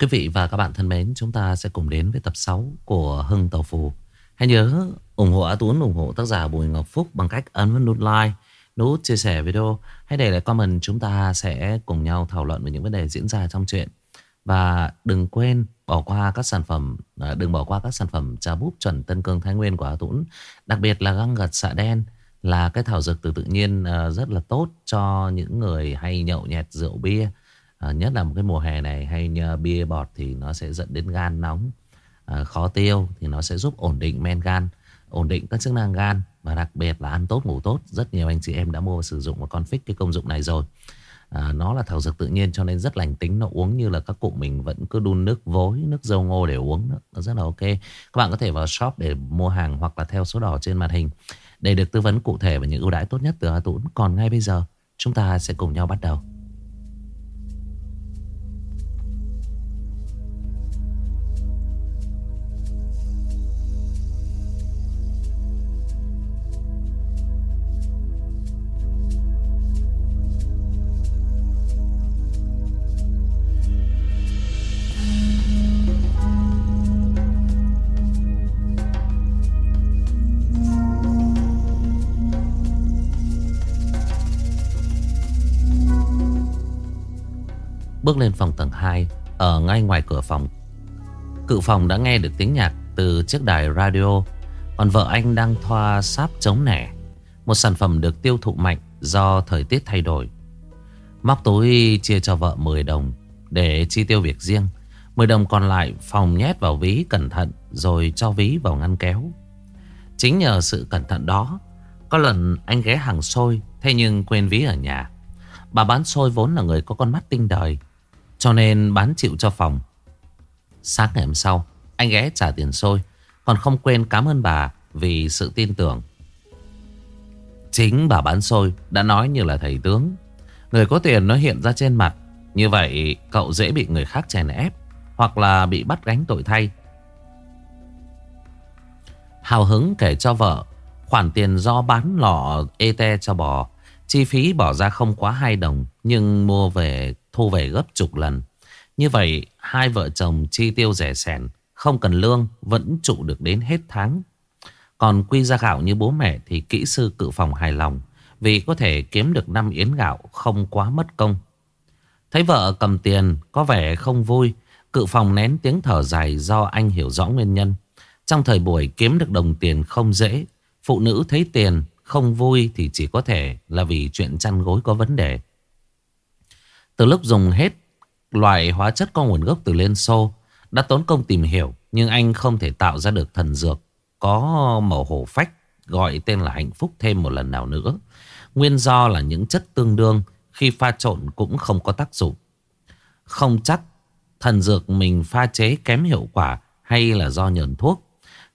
Quý vị và các bạn thân mến, chúng ta sẽ cùng đến với tập 6 của Hưng Tàu Phù. Hãy nhớ ủng hộ A Tuấn, ủng hộ tác giả Bùi Ngọc Phúc bằng cách ấn vào nút like, nút chia sẻ video. Hãy để lại comment chúng ta sẽ cùng nhau thảo luận về những vấn đề diễn ra trong chuyện. Và đừng quên bỏ qua các sản phẩm, à, đừng bỏ qua các sản phẩm trà búp chuẩn Tân Cương Thái Nguyên của A Tuấn. Đặc biệt là găng gật xạ đen là cái thảo dược từ tự nhiên à, rất là tốt cho những người hay nhậu nhẹt rượu bia à, Nhất là một cái mùa hè này hay như bia bọt thì nó sẽ dẫn đến gan nóng. À, Khó tiêu thì nó sẽ giúp ổn định men gan Ổn định các chức năng gan Và đặc biệt là ăn tốt ngủ tốt. Rất nhiều anh chị em đã mua và sử dụng và config cái công dụng này rồi. À, Nó là thảo dược tự nhiên cho nên rất lành tính Nó uống như là các cụ mình vẫn cứ đun nước vối Nước dâu ngô để uống nữa. Nó rất là ok. Các bạn có thể vào shop để mua hàng Hoặc là theo số đỏ trên màn hình Để được tư vấn cụ thể và những ưu đãi tốt nhất từ hà Tũng Còn ngay bây giờ chúng ta sẽ cùng nhau bắt đầu. Bước lên phòng tầng 2 Ở ngay ngoài cửa phòng. Cự phòng đã nghe được tiếng nhạc Từ chiếc đài radio. Còn vợ anh đang thoa sáp chống nẻ. Một sản phẩm được tiêu thụ mạnh Do thời tiết thay đổi. Móc túi chia cho vợ 10 đồng Để chi tiêu việc riêng. 10 đồng còn lại phòng nhét vào ví cẩn thận Rồi cho ví vào ngăn kéo. Chính nhờ sự cẩn thận đó, Có lần anh ghé hàng xôi, Thế nhưng quên ví ở nhà. Bà bán xôi vốn là người có con mắt tinh đời cho nên bán chịu cho phòng. Sáng ngày hôm sau, Anh ghé trả tiền xôi, Còn không quên cảm ơn bà Vì sự tin tưởng. Chính bà bán xôi đã nói như là thầy tướng. Người có tiền nó hiện ra trên mặt. Như vậy, cậu dễ bị người khác chèn ép, Hoặc là bị bắt gánh tội thay. Hào hứng kể cho vợ, Khoản tiền do bán lọ ET cho bò. Chi phí bỏ ra không quá 2 đồng, Nhưng mua về thu về gấp chục lần. Như vậy, hai vợ chồng chi tiêu rẻ sẻn, không cần lương, vẫn trụ được đến hết tháng. Còn quy ra gạo như bố mẹ thì kỹ sư cự phòng hài lòng, vì có thể kiếm được năm yến gạo không quá mất công. Thấy vợ cầm tiền, có vẻ không vui, cự phòng nén tiếng thở dài do anh hiểu rõ nguyên nhân. Trong thời buổi kiếm được đồng tiền không dễ, phụ nữ thấy tiền không vui thì chỉ có thể là vì chuyện chăn gối có vấn đề. Từ lúc dùng hết loại hóa chất có nguồn gốc từ Liên Xô, đã tốn công tìm hiểu, nhưng anh không thể tạo ra được thần dược có màu hổ phách gọi tên là hạnh phúc thêm một lần nào nữa. Nguyên do là những chất tương đương khi pha trộn cũng không có tác dụng. Không chắc thần dược mình pha chế kém hiệu quả hay là do nhờn thuốc.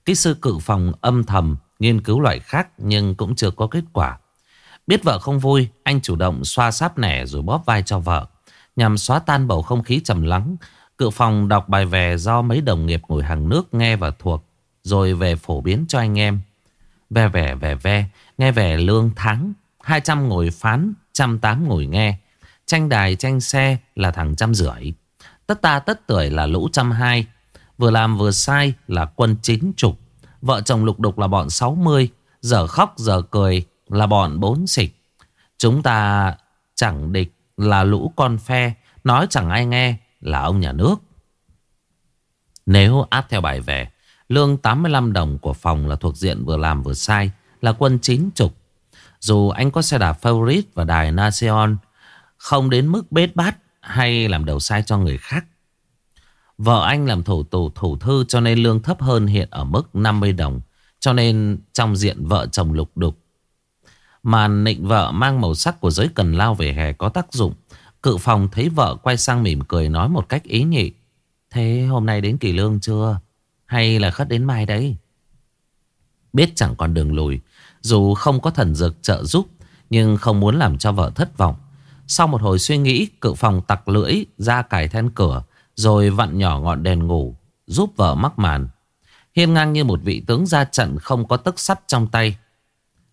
Kỹ sư cự phòng âm thầm nghiên cứu loại khác nhưng cũng chưa có kết quả. Biết vợ không vui, anh chủ động xoa sáp nẻ rồi bóp vai cho vợ. Nhằm xóa tan bầu không khí trầm lắng. Cự phòng đọc bài về do mấy đồng nghiệp ngồi hàng nước nghe và thuộc, Rồi về phổ biến cho anh em. Ve vẻ vẻ ve, Nghe về lương tháng. 200 ngồi phán, Trăm tám ngồi nghe. Tranh đài, tranh xe là thằng trăm rưỡi. Tất ta tất tuổi là lũ trăm hai. Vừa làm vừa sai là quân chín chục. Vợ chồng lục đục là bọn 60 Giờ khóc, giờ cười là bọn bốn xịch Chúng ta chẳng địch là lũ con phe, Nói chẳng ai nghe là ông nhà nước. Nếu áp theo bài về Lương 85 đồng của phòng là thuộc diện vừa làm vừa sai, Là quân chính trục Dù anh có xe đạp favorite và đài Naseon Không đến mức bết bát Hay làm đầu sai cho người khác, Vợ anh làm thủ tù thủ thư Cho nên lương thấp hơn hiện ở mức 50 đồng, Cho nên trong diện vợ chồng lục đục mà nịnh vợ mang màu sắc của giới cần lao về hè có tác dụng. Cự phòng thấy vợ quay sang mỉm cười nói một cách ý nhị. Thế hôm nay đến kỳ lương chưa? Hay là khất đến mai đấy? Biết chẳng còn đường lùi. Dù không có thần dược trợ giúp. Nhưng không muốn làm cho vợ thất vọng. Sau một hồi suy nghĩ, Cự phòng tặc lưỡi, ra cài then cửa, Rồi vặn nhỏ ngọn đèn ngủ, Giúp vợ mắc màn Hiên ngang như một vị tướng ra trận Không có tức sắt trong tay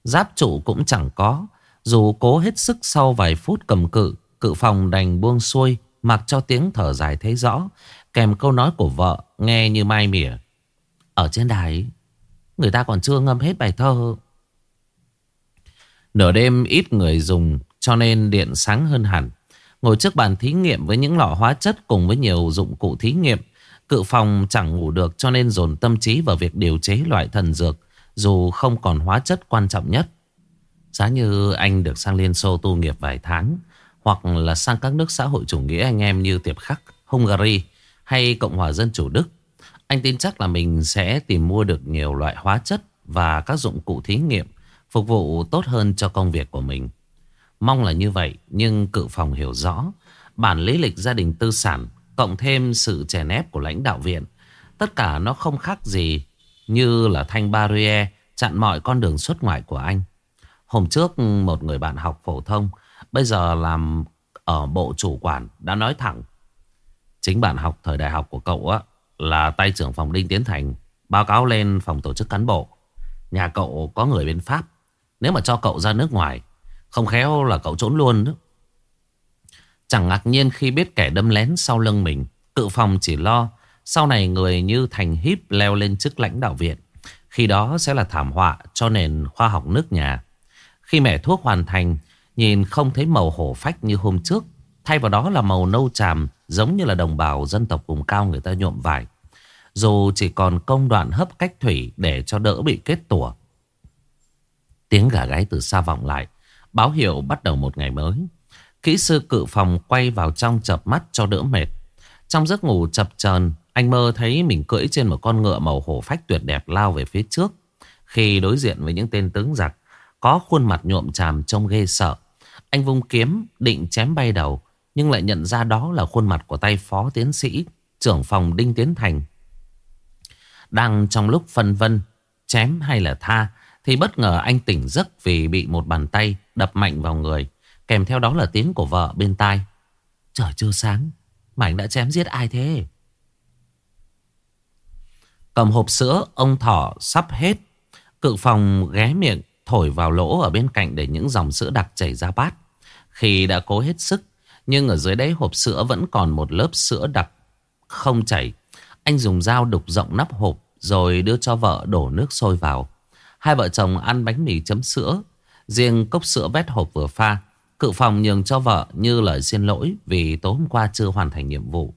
Giáp trụ cũng chẳng có. Dù cố hết sức sau vài phút cầm cự Cự phòng đành buông xuôi, Mặc cho tiếng thở dài thấy rõ, Kèm câu nói của vợ Nghe như mai mỉa. Ở trên đài, Người ta còn chưa ngâm hết bài thơ. Nửa đêm ít người dùng, Cho nên điện sáng hơn hẳn. Ngồi trước bàn thí nghiệm với những lọ hóa chất Cùng với nhiều dụng cụ thí nghiệm, Cự phòng chẳng ngủ được cho nên dồn tâm trí vào việc điều chế loại thần dược. Dù không còn hóa chất quan trọng nhất. Giá như anh được sang Liên Xô tu nghiệp vài tháng Hoặc là sang các nước xã hội chủ nghĩa anh em như Tiệp Khắc, Hungary hay Cộng hòa Dân Chủ Đức Anh tin chắc là mình sẽ tìm mua được nhiều loại hóa chất và các dụng cụ thí nghiệm Phục vụ tốt hơn cho công việc của mình. Mong là như vậy nhưng cự phòng hiểu rõ Bản lý lịch gia đình tư sản Cộng thêm sự chèn ép của lãnh đạo viện Tất cả nó không khác gì như là thanh barrier Chặn mọi con đường xuất ngoại của anh. Hôm trước một người bạn học phổ thông, Bây giờ làm ở bộ chủ quản, Đã nói thẳng. Chính bạn học thời đại học của cậu á, Là tay trưởng phòng Đinh Tiến Thành, Báo cáo lên phòng tổ chức cán bộ. Nhà cậu có người bên Pháp, Nếu mà cho cậu ra nước ngoài, Không khéo là cậu trốn luôn đó. Chẳng ngạc nhiên khi biết kẻ đâm lén sau lưng mình, Cự phòng chỉ lo sau này người như Thành Híp leo lên chức lãnh đạo viện. Khi đó sẽ là thảm họa cho nền khoa học nước nhà. Khi mẹ thuốc hoàn thành, Nhìn không thấy màu hổ phách như hôm trước. Thay vào đó là màu nâu tràm, Giống như là đồng bào dân tộc vùng cao người ta nhuộm vải. Dù chỉ còn công đoạn hấp cách thủy Để cho đỡ bị kết tủa. Tiếng gà gáy từ xa vọng lại. Báo hiệu bắt đầu một ngày mới. Kỹ sư cự phòng quay vào trong chập mắt cho đỡ mệt. Trong giấc ngủ chập chờn anh mơ thấy mình cưỡi trên một con ngựa màu hổ phách tuyệt đẹp lao về phía trước. Khi đối diện với những tên tướng giặc, có khuôn mặt nhuộm tràm trông ghê sợ. Anh vung kiếm định chém bay đầu, nhưng lại nhận ra đó là khuôn mặt của tay phó tiến sĩ, trưởng phòng Đinh Tiến Thành. Đang trong lúc phân vân, chém hay là tha, thì bất ngờ anh tỉnh giấc vì bị một bàn tay đập mạnh vào người. Kèm theo đó là tiếng của vợ bên tai Trời chưa sáng Mà anh đã chém giết ai thế Cầm hộp sữa, Ông thỏ sắp hết. Cự phòng ghé miệng, Thổi vào lỗ ở bên cạnh Để những dòng sữa đặc chảy ra bát. Khi đã cố hết sức, Nhưng ở dưới đáy hộp sữa vẫn còn một lớp sữa đặc Không chảy. Anh dùng dao đục rộng nắp hộp, Rồi đưa cho vợ đổ nước sôi vào. Hai vợ chồng ăn bánh mì chấm sữa. Riêng cốc sữa vét hộp vừa pha, Cự phòng nhường cho vợ như lời xin lỗi vì tối hôm qua chưa hoàn thành nhiệm vụ.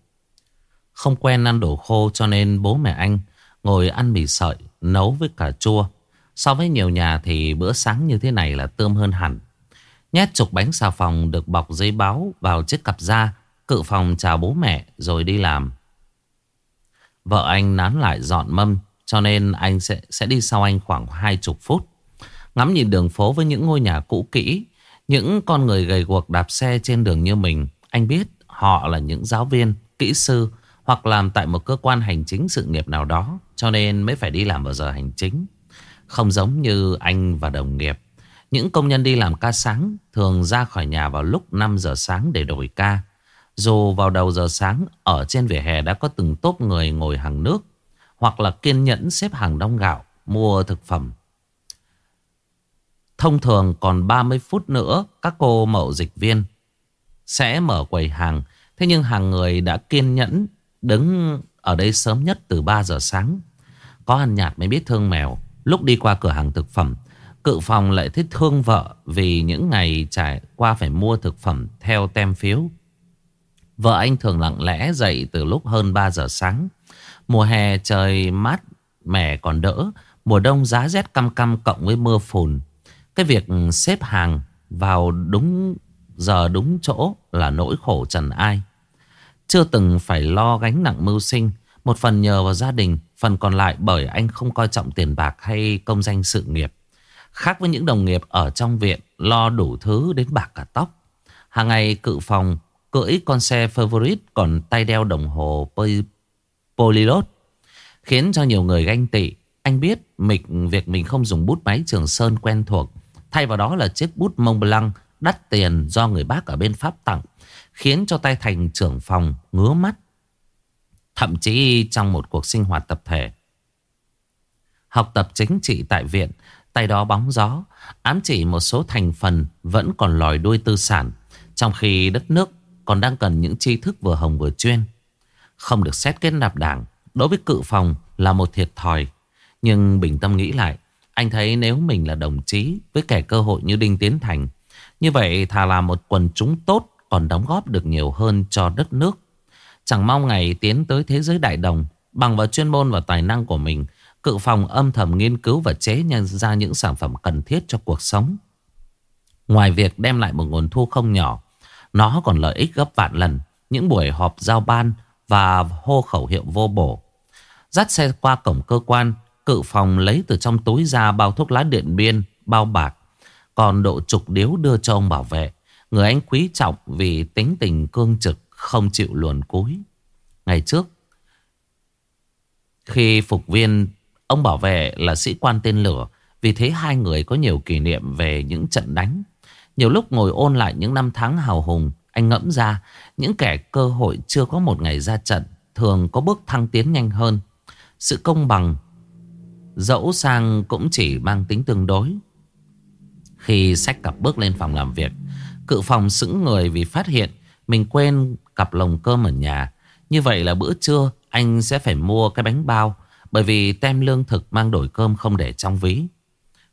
Không quen ăn đồ khô cho nên bố mẹ anh ngồi ăn mì sợi, nấu với cà chua. So với nhiều nhà thì bữa sáng như thế này là tươm hơn hẳn. Nhét chục bánh xà phòng được bọc giấy báo vào chiếc cặp da. Cự phòng chào bố mẹ rồi đi làm. Vợ anh nán lại dọn mâm cho nên anh sẽ sẽ đi sau anh khoảng hai chục phút. Ngắm nhìn đường phố với những ngôi nhà cũ kỹ những con người gầy guộc đạp xe trên đường như mình Anh biết họ là những giáo viên, kỹ sư hoặc làm tại một cơ quan hành chính sự nghiệp nào đó, Cho nên mới phải đi làm vào giờ hành chính. Không giống như anh và đồng nghiệp, Những công nhân đi làm ca sáng Thường ra khỏi nhà vào lúc 5 giờ sáng để đổi ca. Dù vào đầu giờ sáng, Ở trên vỉa hè đã có từng tốp người ngồi hàng nước, Hoặc là kiên nhẫn xếp hàng đông gạo, Mua thực phẩm. Thông thường còn 30 phút nữa, các cô mậu dịch viên sẽ mở quầy hàng. Thế nhưng hàng người đã kiên nhẫn đứng ở đây sớm nhất từ 3 giờ sáng. Có ăn nhạt mới biết thương mèo. Lúc đi qua cửa hàng thực phẩm, cự phòng lại thích thương vợ vì những ngày trải qua phải mua thực phẩm theo tem phiếu. Vợ anh thường lặng lẽ dậy từ lúc hơn 3 giờ sáng. Mùa hè trời mát mẻ còn đỡ. Mùa đông giá rét căm căm cộng với mưa phùn cái việc xếp hàng vào đúng giờ đúng chỗ là nỗi khổ trần ai. Chưa từng phải lo gánh nặng mưu sinh. Một phần nhờ vào gia đình, phần còn lại bởi anh không coi trọng tiền bạc hay công danh sự nghiệp. Khác với những đồng nghiệp ở trong viện lo đủ thứ đến bạc cả tóc. Hàng ngày cự phòng cưỡi con xe favorite còn tay đeo đồng hồ polylot khiến cho nhiều người ganh tị. Anh biết mình việc mình không dùng bút máy Trường Sơn quen thuộc Thay vào đó là chiếc bút mông Blanc đắt tiền do người bác ở bên Pháp tặng. Khiến cho tay thành trưởng phòng ngứa mắt. Thậm chí trong một cuộc sinh hoạt tập thể. Học tập chính trị tại viện. Tay đó bóng gió. Ám chỉ một số thành phần vẫn còn lòi đuôi tư sản. Trong khi đất nước còn đang cần những tri thức vừa hồng vừa chuyên. Không được xét kết nạp đảng, đối với cự phòng là một thiệt thòi. Nhưng bình tâm nghĩ lại, anh thấy nếu mình là đồng chí với kẻ cơ hội như Đinh Tiến Thành, như vậy thà là một quần chúng tốt còn đóng góp được nhiều hơn cho đất nước. Chẳng mong ngày tiến tới thế giới đại đồng, bằng vào chuyên môn và tài năng của mình, cự phòng âm thầm nghiên cứu và chế nhân ra những sản phẩm cần thiết cho cuộc sống. Ngoài việc đem lại một nguồn thu không nhỏ, nó còn lợi ích gấp vạn lần. Những buổi họp giao ban và hô khẩu hiệu vô bổ. Dắt xe qua cổng cơ quan, cự phòng lấy từ trong túi ra bao thuốc lá điện biên, bao bạc. Còn độ trục điếu đưa cho ông bảo vệ. Người anh quý trọng vì tính tình cương trực, không chịu luồn cúi. Ngày trước, khi phục viên, ông bảo vệ là sĩ quan tên lửa. Vì thế hai người có nhiều kỷ niệm về những trận đánh. Nhiều lúc ngồi ôn lại những năm tháng hào hùng, anh ngẫm ra những kẻ cơ hội chưa có một ngày ra trận thường có bước thăng tiến nhanh hơn. Sự công bằng dẫu sang cũng chỉ mang tính tương đối. Khi sách cặp bước lên phòng làm việc, cự phòng sững người vì phát hiện mình quên cặp lồng cơm ở nhà. Như vậy là bữa trưa anh sẽ phải mua cái bánh bao bởi vì tem lương thực mang đổi cơm không để trong ví.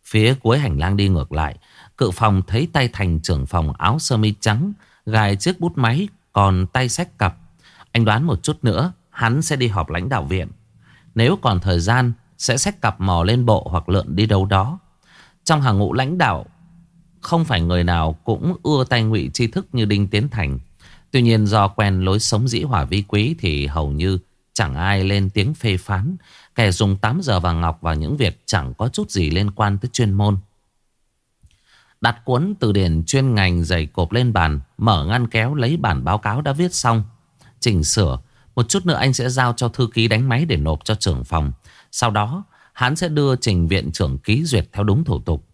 Phía cuối hành lang đi ngược lại, Cự phòng thấy tay thành trưởng phòng áo sơ mi trắng Gài chiếc bút máy Còn tay sách cặp Anh đoán một chút nữa Hắn sẽ đi họp lãnh đạo viện Nếu còn thời gian Sẽ sách cặp mò lên bộ hoặc lượn đi đâu đó Trong hàng ngũ lãnh đạo không phải người nào cũng ưa tay ngụy tri thức như Đinh Tiến Thành. Tuy nhiên do quen lối sống dĩ hỏa vi quý Thì hầu như chẳng ai lên tiếng phê phán. Kẻ dùng 8 giờ vàng ngọc vào những việc chẳng có chút gì liên quan tới chuyên môn. Đặt cuốn từ điển chuyên ngành dày cộp lên bàn, Mở ngăn kéo lấy bản báo cáo đã viết xong. Chỉnh sửa, Một chút nữa anh sẽ giao cho thư ký đánh máy để nộp cho trưởng phòng. Sau đó, hắn sẽ đưa trình viện trưởng ký duyệt theo đúng thủ tục.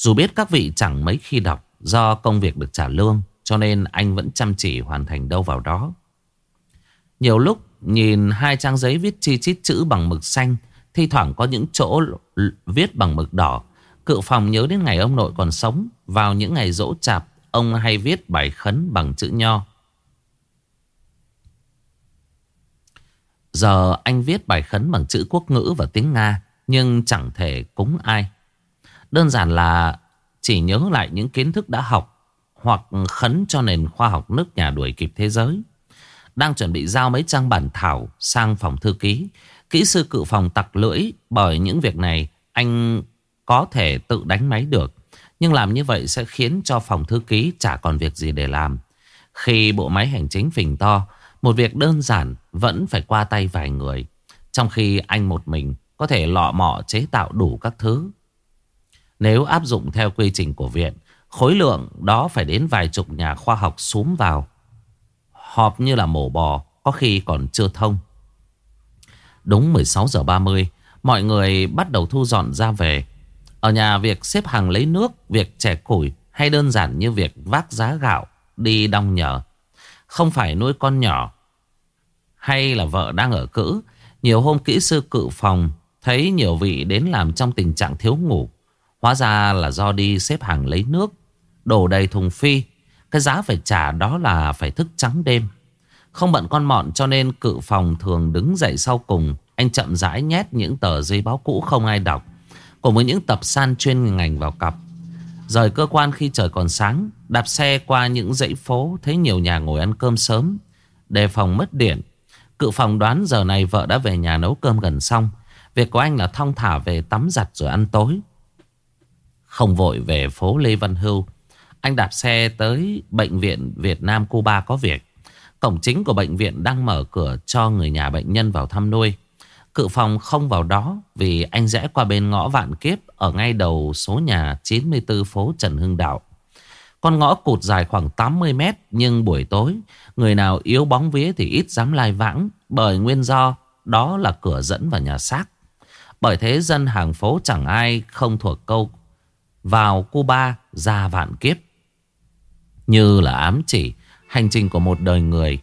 Dù biết các vị chẳng mấy khi đọc Do công việc được trả lương, Cho nên anh vẫn chăm chỉ hoàn thành đâu vào đó. Nhiều lúc nhìn hai trang giấy viết chi chít chữ bằng mực xanh, Thi thoảng có những chỗ viết bằng mực đỏ. Cự phòng nhớ đến ngày ông nội còn sống, Vào những ngày dỗ chạp, Ông hay viết bài khấn bằng chữ nho. Giờ anh viết bài khấn bằng chữ quốc ngữ và tiếng Nga, Nhưng chẳng thể cúng ai. Đơn giản là chỉ nhớ lại những kiến thức đã học Hoặc khấn cho nền khoa học nước nhà đuổi kịp thế giới Đang chuẩn bị giao mấy trang bản thảo sang phòng thư ký Kỹ sư cự phòng tặc lưỡi Bởi những việc này anh có thể tự đánh máy được. Nhưng làm như vậy sẽ khiến cho phòng thư ký chả còn việc gì để làm. Khi bộ máy hành chính phình to, một việc đơn giản vẫn phải qua tay vài người. Trong khi anh một mình có thể lọ mọ chế tạo đủ các thứ. Nếu áp dụng theo quy trình của viện, khối lượng đó phải đến vài chục nhà khoa học súm vào. Họp như là mổ bò, có khi còn chưa thông. Đúng 16 giờ 30, mọi người bắt đầu thu dọn ra về. Ở nhà việc xếp hàng lấy nước, việc trẻ củi hay đơn giản như việc vác giá gạo đi đong nhờ. Không phải nuôi con nhỏ hay là vợ đang ở cữ. Nhiều hôm kỹ sư cự phòng thấy nhiều vị đến làm trong tình trạng thiếu ngủ. Hóa ra là do đi xếp hàng lấy nước, đổ đầy thùng phi. Cái giá phải trả đó là phải thức trắng đêm. Không bận con mọn cho nên cự phòng thường đứng dậy sau cùng. Anh chậm rãi nhét những tờ giấy báo cũ không ai đọc. Cùng với những tập san chuyên ngành vào cặp Rời cơ quan khi trời còn sáng Đạp xe qua những dãy phố Thấy nhiều nhà ngồi ăn cơm sớm Đề phòng mất điện Cự phòng đoán giờ này vợ đã về nhà nấu cơm gần xong Việc của anh là thong thả về tắm giặt rồi ăn tối không vội về phố Lê Văn Hưu Anh đạp xe tới Bệnh viện Việt Nam Cuba có việc Cổng chính của bệnh viện đang mở cửa cho người nhà bệnh nhân vào thăm nuôi Cự phòng không vào đó vì anh rẽ qua bên ngõ Vạn Kiếp ở ngay đầu số nhà 94 phố Trần Hưng Đạo. Con ngõ cụt dài khoảng 80 mét, nhưng buổi tối, người nào yếu bóng vía thì ít dám lai vãng, bởi nguyên do đó là cửa dẫn vào nhà xác. Bởi thế dân hàng phố chẳng ai không thuộc câu vào Cuba ra vạn kiếp. Như là ám chỉ, hành trình của một đời người.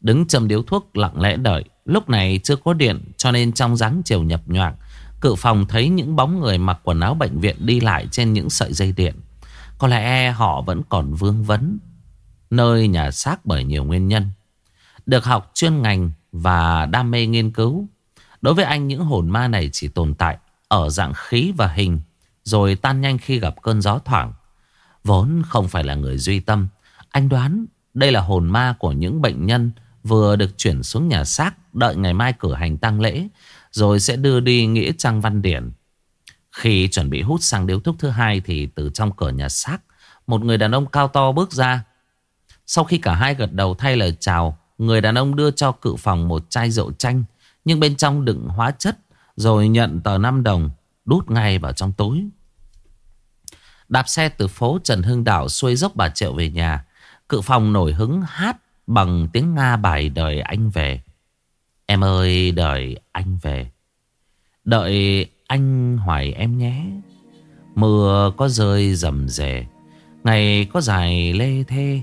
Đứng châm điếu thuốc lặng lẽ đợi Lúc này chưa có điện, cho nên trong dáng chiều nhập nhoạc. Cự phòng thấy những bóng người mặc quần áo bệnh viện đi lại trên những sợi dây điện Có lẽ họ vẫn còn vương vấn, nơi nhà xác bởi nhiều nguyên nhân. Được học chuyên ngành và đam mê nghiên cứu. Đối với anh những hồn ma này chỉ tồn tại ở dạng khí và hình rồi tan nhanh khi gặp cơn gió thoảng. Vốn không phải là người duy tâm. Anh đoán đây là hồn ma của những bệnh nhân vừa được chuyển xuống nhà xác đợi ngày mai cử hành tang lễ rồi sẽ đưa đi nghĩa trang văn điển. Khi chuẩn bị hút sang điếu thuốc thứ hai thì từ trong cửa nhà xác một người đàn ông cao to bước ra. Sau khi cả hai gật đầu thay lời chào, người đàn ông đưa cho cự phòng một chai rượu chanh nhưng bên trong đựng hóa chất rồi nhận tờ 5 đồng đút ngay vào trong túi. Đạp xe từ phố Trần Hưng Đạo xuôi dốc bà Triệu về nhà. Cự phòng nổi hứng hát bằng tiếng Nga bài đời anh về. Em ơi, đợi anh về. Đợi anh hoài em nhé. Mưa có rơi rầm rề. Ngày có dài lê thê.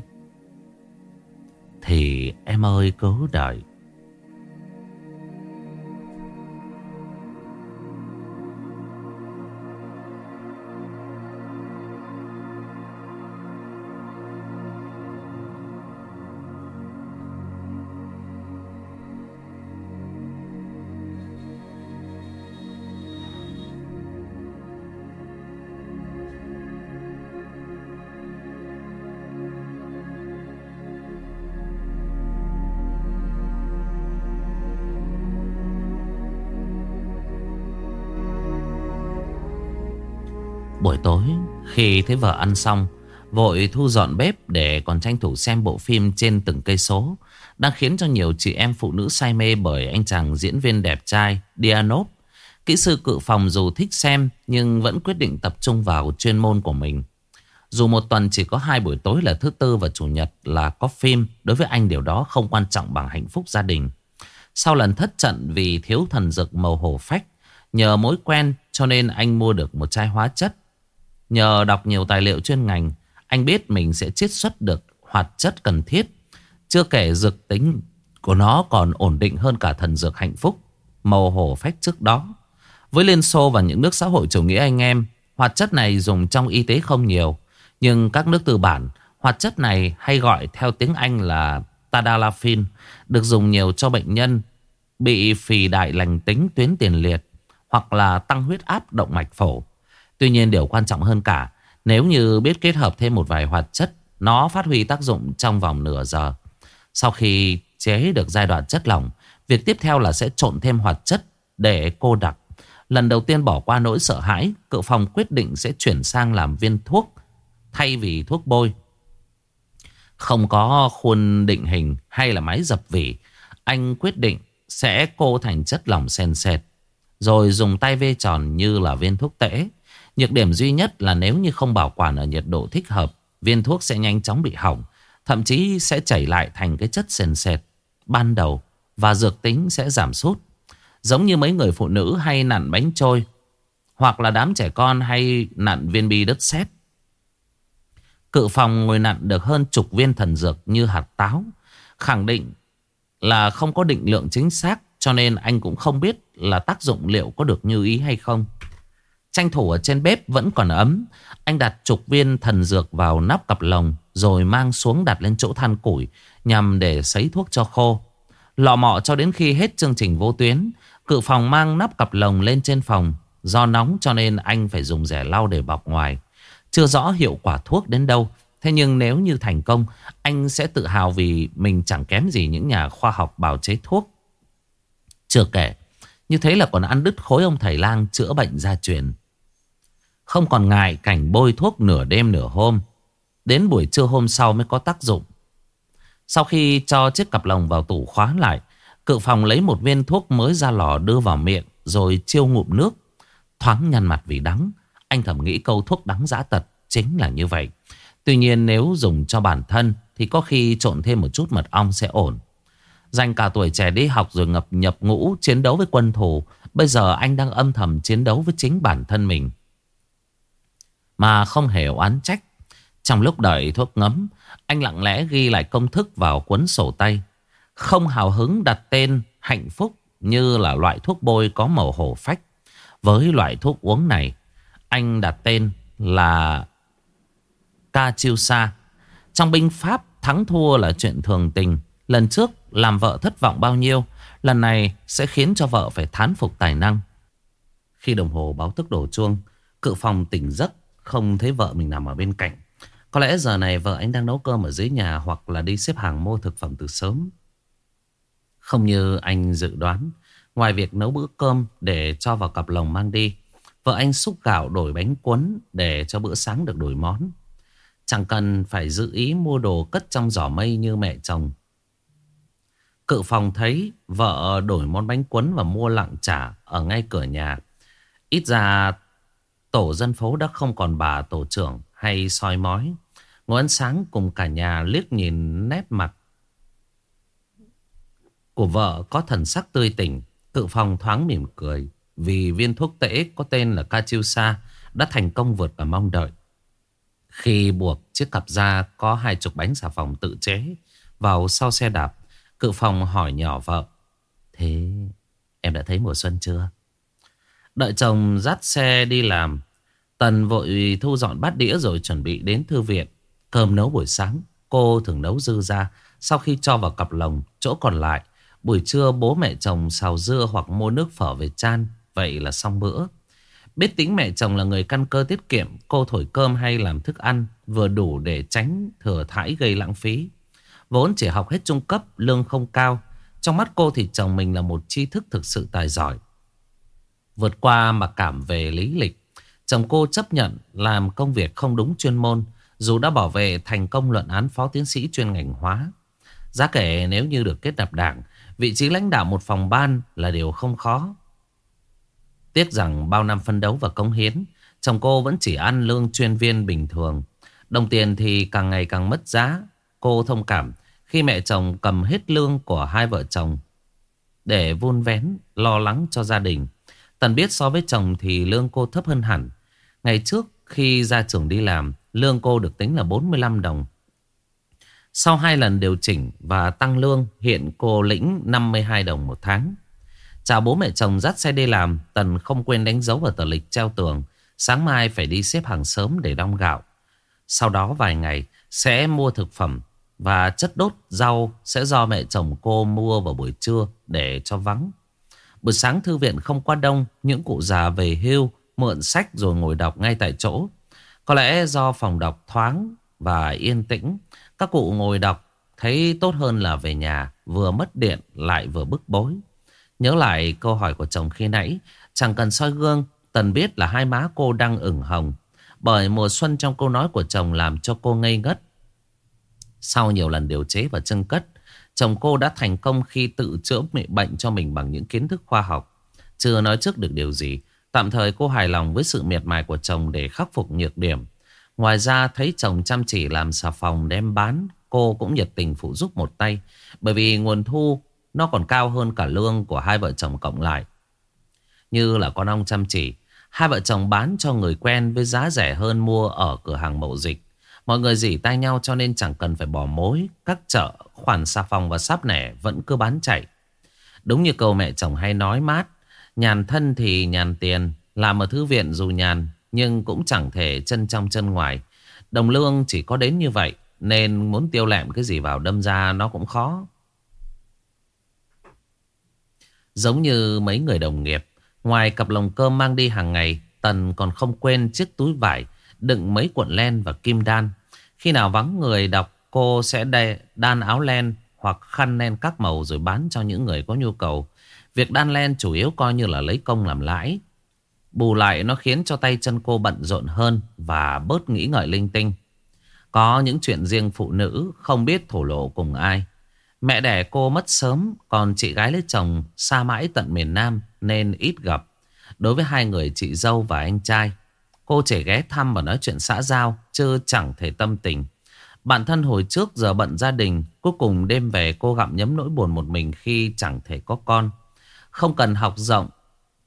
Thì em ơi cứ đợi. Tối, khi thấy vợ ăn xong, Vội thu dọn bếp để còn tranh thủ xem bộ phim trên từng cây số, Đang khiến cho nhiều chị em phụ nữ say mê bởi anh chàng diễn viên đẹp trai Dianop Kỹ sư cự phòng dù thích xem nhưng vẫn quyết định tập trung vào chuyên môn của mình. Dù một tuần chỉ có hai buổi tối là thứ tư và chủ nhật là có phim, Đối với anh điều đó không quan trọng bằng hạnh phúc gia đình. Sau lần thất trận vì thiếu thần dược màu hổ phách, Nhờ mối quen cho nên anh mua được một chai hóa chất Nhờ đọc nhiều tài liệu chuyên ngành, anh biết mình sẽ chiết xuất được hoạt chất cần thiết. Chưa kể dược tính của nó còn ổn định hơn cả thần dược hạnh phúc, màu hổ phách trước đó. Với Liên Xô và những nước xã hội chủ nghĩa anh em, hoạt chất này dùng trong y tế không nhiều. Nhưng các nước tư bản, hoạt chất này hay gọi theo tiếng Anh là Tadalafil, được dùng nhiều cho bệnh nhân bị phì đại lành tính tuyến tiền liệt hoặc là tăng huyết áp động mạch phổi Tuy nhiên điều quan trọng hơn cả, Nếu như biết kết hợp thêm một vài hoạt chất, Nó phát huy tác dụng trong vòng nửa giờ. Sau khi chế được giai đoạn chất lỏng, Việc tiếp theo là sẽ trộn thêm hoạt chất Để cô đặc. Lần đầu tiên bỏ qua nỗi sợ hãi, Cự phòng quyết định sẽ chuyển sang làm viên thuốc Thay vì thuốc bôi. Không có khuôn định hình Hay là máy dập vỉ, Anh quyết định sẽ cô thành chất lỏng sền sệt, Rồi dùng tay vê tròn như là viên thuốc tễ. Nhược điểm duy nhất là nếu như không bảo quản ở nhiệt độ thích hợp, viên thuốc sẽ nhanh chóng bị hỏng, thậm chí sẽ chảy lại thành cái chất sền sệt ban đầu và dược tính sẽ giảm sút. Giống như mấy người phụ nữ hay nặn bánh trôi, hoặc là đám trẻ con hay nặn viên bi đất sét. Cự phòng ngồi nặn được hơn chục viên thần dược như hạt táo, khẳng định là không có định lượng chính xác cho nên anh cũng không biết là tác dụng liệu có được như ý hay không. Tranh thủ ở trên bếp vẫn còn ấm. Anh đặt chục viên thần dược vào nắp cặp lồng, Rồi mang xuống đặt lên chỗ than củi, Nhằm để sấy thuốc cho khô. Lọ mọ cho đến khi hết chương trình vô tuyến, Cự phòng mang nắp cặp lồng lên trên phòng. Do nóng cho nên anh phải dùng rẻ lau để bọc ngoài. Chưa rõ hiệu quả thuốc đến đâu, Thế nhưng nếu như thành công, Anh sẽ tự hào vì mình chẳng kém gì những nhà khoa học bào chế thuốc. Chưa kể, Như thế là còn ăn đứt khối ông thầy lang chữa bệnh gia truyền không còn ngại cảnh bôi thuốc nửa đêm nửa hôm. Đến buổi trưa hôm sau mới có tác dụng. Sau khi cho chiếc cặp lồng vào tủ khóa lại, Cự phòng lấy một viên thuốc mới ra lò đưa vào miệng, Rồi chiêu ngụm nước. Thoáng nhăn mặt vì đắng, Anh thầm nghĩ câu thuốc đắng giã tật Chính là như vậy. Tuy nhiên nếu dùng cho bản thân Thì có khi trộn thêm một chút mật ong sẽ ổn. Dành cả tuổi trẻ đi học rồi ngập nhập ngũ Chiến đấu với quân thù, Bây giờ anh đang âm thầm chiến đấu với chính bản thân mình mà không hề oán trách. Trong lúc đợi thuốc ngấm, anh lặng lẽ ghi lại công thức vào cuốn sổ tay. Không hào hứng đặt tên hạnh phúc như là loại thuốc bôi có màu hổ phách. Với loại thuốc uống này, anh đặt tên là Ca Chiêu Sa. Trong binh pháp thắng thua là chuyện thường tình. Lần trước làm vợ thất vọng bao nhiêu, lần này sẽ khiến cho vợ phải thán phục tài năng. Khi đồng hồ báo thức đổ chuông, cự phòng tỉnh giấc, không thấy vợ mình nằm ở bên cạnh. Có lẽ giờ này vợ anh đang nấu cơm ở dưới nhà hoặc là đi xếp hàng mua thực phẩm từ sớm. Không như anh dự đoán, ngoài việc nấu bữa cơm để cho vào cặp lồng mang đi, vợ anh xúc gạo đổi bánh cuốn để cho bữa sáng được đổi món. Chẳng cần phải giữ ý mua đồ cất trong giỏ mây như mẹ chồng. Cự phòng thấy vợ đổi món bánh cuốn và mua lặng trả ở ngay cửa nhà. Ít ra tổ dân phố đã không còn bà tổ trưởng hay soi mói. Ngồi ăn sáng cùng cả nhà liếc nhìn nét mặt của vợ có thần sắc tươi tỉnh. Cự phòng thoáng mỉm cười vì viên thuốc tễ có tên là Cachusa đã thành công vượt cả mong đợi. Khi buộc chiếc cặp da có hai chục bánh xà phòng tự chế vào sau xe đạp, cự phòng hỏi nhỏ vợ. Thế em đã thấy mùa xuân chưa? Đợi chồng dắt xe đi làm, Tần vội thu dọn bát đĩa rồi chuẩn bị đến thư viện. Cơm nấu buổi sáng, cô thường nấu dư ra. Sau khi cho vào cặp lồng, chỗ còn lại, buổi trưa bố mẹ chồng xào dưa hoặc mua nước phở về chan. Vậy là xong bữa. Biết tính mẹ chồng là người căn cơ tiết kiệm, cô thổi cơm hay làm thức ăn vừa đủ để tránh thừa thải gây lãng phí. Vốn chỉ học hết trung cấp, lương không cao. Trong mắt cô thì chồng mình là một tri thức thực sự tài giỏi. Vượt qua mặc cảm về lý lịch, chồng cô chấp nhận làm công việc không đúng chuyên môn, dù đã bảo vệ thành công luận án phó tiến sĩ chuyên ngành hóa. Giá kể nếu như được kết nạp đảng, vị trí lãnh đạo một phòng ban là điều không khó. Tiếc rằng bao năm phân đấu và cống hiến, chồng cô vẫn chỉ ăn lương chuyên viên bình thường. Đồng tiền thì càng ngày càng mất giá. Cô thông cảm khi mẹ chồng cầm hết lương của hai vợ chồng để vun vén, lo lắng cho gia đình. Tần biết so với chồng thì lương cô thấp hơn hẳn. Ngày trước khi ra trường đi làm, lương cô được tính là 45 đồng. Sau hai lần điều chỉnh và tăng lương, hiện cô lĩnh 52 đồng một tháng. Chào bố mẹ chồng dắt xe đi làm, Tần không quên đánh dấu vào tờ lịch treo tường. Sáng mai phải đi xếp hàng sớm để đong gạo. Sau đó vài ngày sẽ mua thực phẩm và chất đốt rau sẽ do mẹ chồng cô mua vào buổi trưa để cho vắng. Buổi sáng thư viện không quá đông, những cụ già về hưu mượn sách rồi ngồi đọc ngay tại chỗ. Có lẽ do phòng đọc thoáng và yên tĩnh, các cụ ngồi đọc thấy tốt hơn là về nhà, vừa mất điện lại vừa bức bối. Nhớ lại câu hỏi của chồng khi nãy, chẳng cần soi gương, Tần biết là hai má cô đang ửng hồng. Bởi mùa xuân trong câu nói của chồng làm cho cô ngây ngất. Sau nhiều lần điều chế và chân cất, chồng cô đã thành công khi tự chữa bệnh cho mình bằng những kiến thức khoa học. Chưa nói trước được điều gì, tạm thời cô hài lòng với sự miệt mài của chồng để khắc phục nhược điểm. Ngoài ra thấy chồng chăm chỉ làm xà phòng đem bán, cô cũng nhiệt tình phụ giúp một tay. Bởi vì nguồn thu nó còn cao hơn cả lương của hai vợ chồng cộng lại. Như là con ong chăm chỉ, hai vợ chồng bán cho người quen với giá rẻ hơn mua ở cửa hàng mậu dịch. Mọi người dỉ tay nhau cho nên chẳng cần phải bỏ mối. Các chợ, khoản xà phòng và sáp nẻ vẫn cứ bán chạy. Đúng như câu mẹ chồng hay nói mát. Nhàn thân thì nhàn tiền. Làm ở thư viện dù nhàn nhưng cũng chẳng thể chân trong chân ngoài. Đồng lương chỉ có đến như vậy. Nên muốn tiêu lẹm cái gì vào đâm ra nó cũng khó. Giống như mấy người đồng nghiệp. Ngoài cặp lồng cơm mang đi hàng ngày. Tần còn không quên chiếc túi vải đựng mấy cuộn len và kim đan. Khi nào vắng người đọc, cô sẽ đan áo len hoặc khăn len các màu rồi bán cho những người có nhu cầu. Việc đan len chủ yếu coi như là lấy công làm lãi. Bù lại nó khiến cho tay chân cô bận rộn hơn và bớt nghĩ ngợi linh tinh. Có những chuyện riêng phụ nữ không biết thổ lộ cùng ai. Mẹ đẻ cô mất sớm, còn chị gái lấy chồng xa mãi tận miền Nam nên ít gặp. Đối với hai người chị dâu và anh trai, Cô chỉ ghé thăm và nói chuyện xã giao, Chứ chẳng thể tâm tình. Bản thân hồi trước giờ bận gia đình, Cuối cùng đêm về cô gặm nhấm nỗi buồn một mình Khi chẳng thể có con. Không cần học rộng,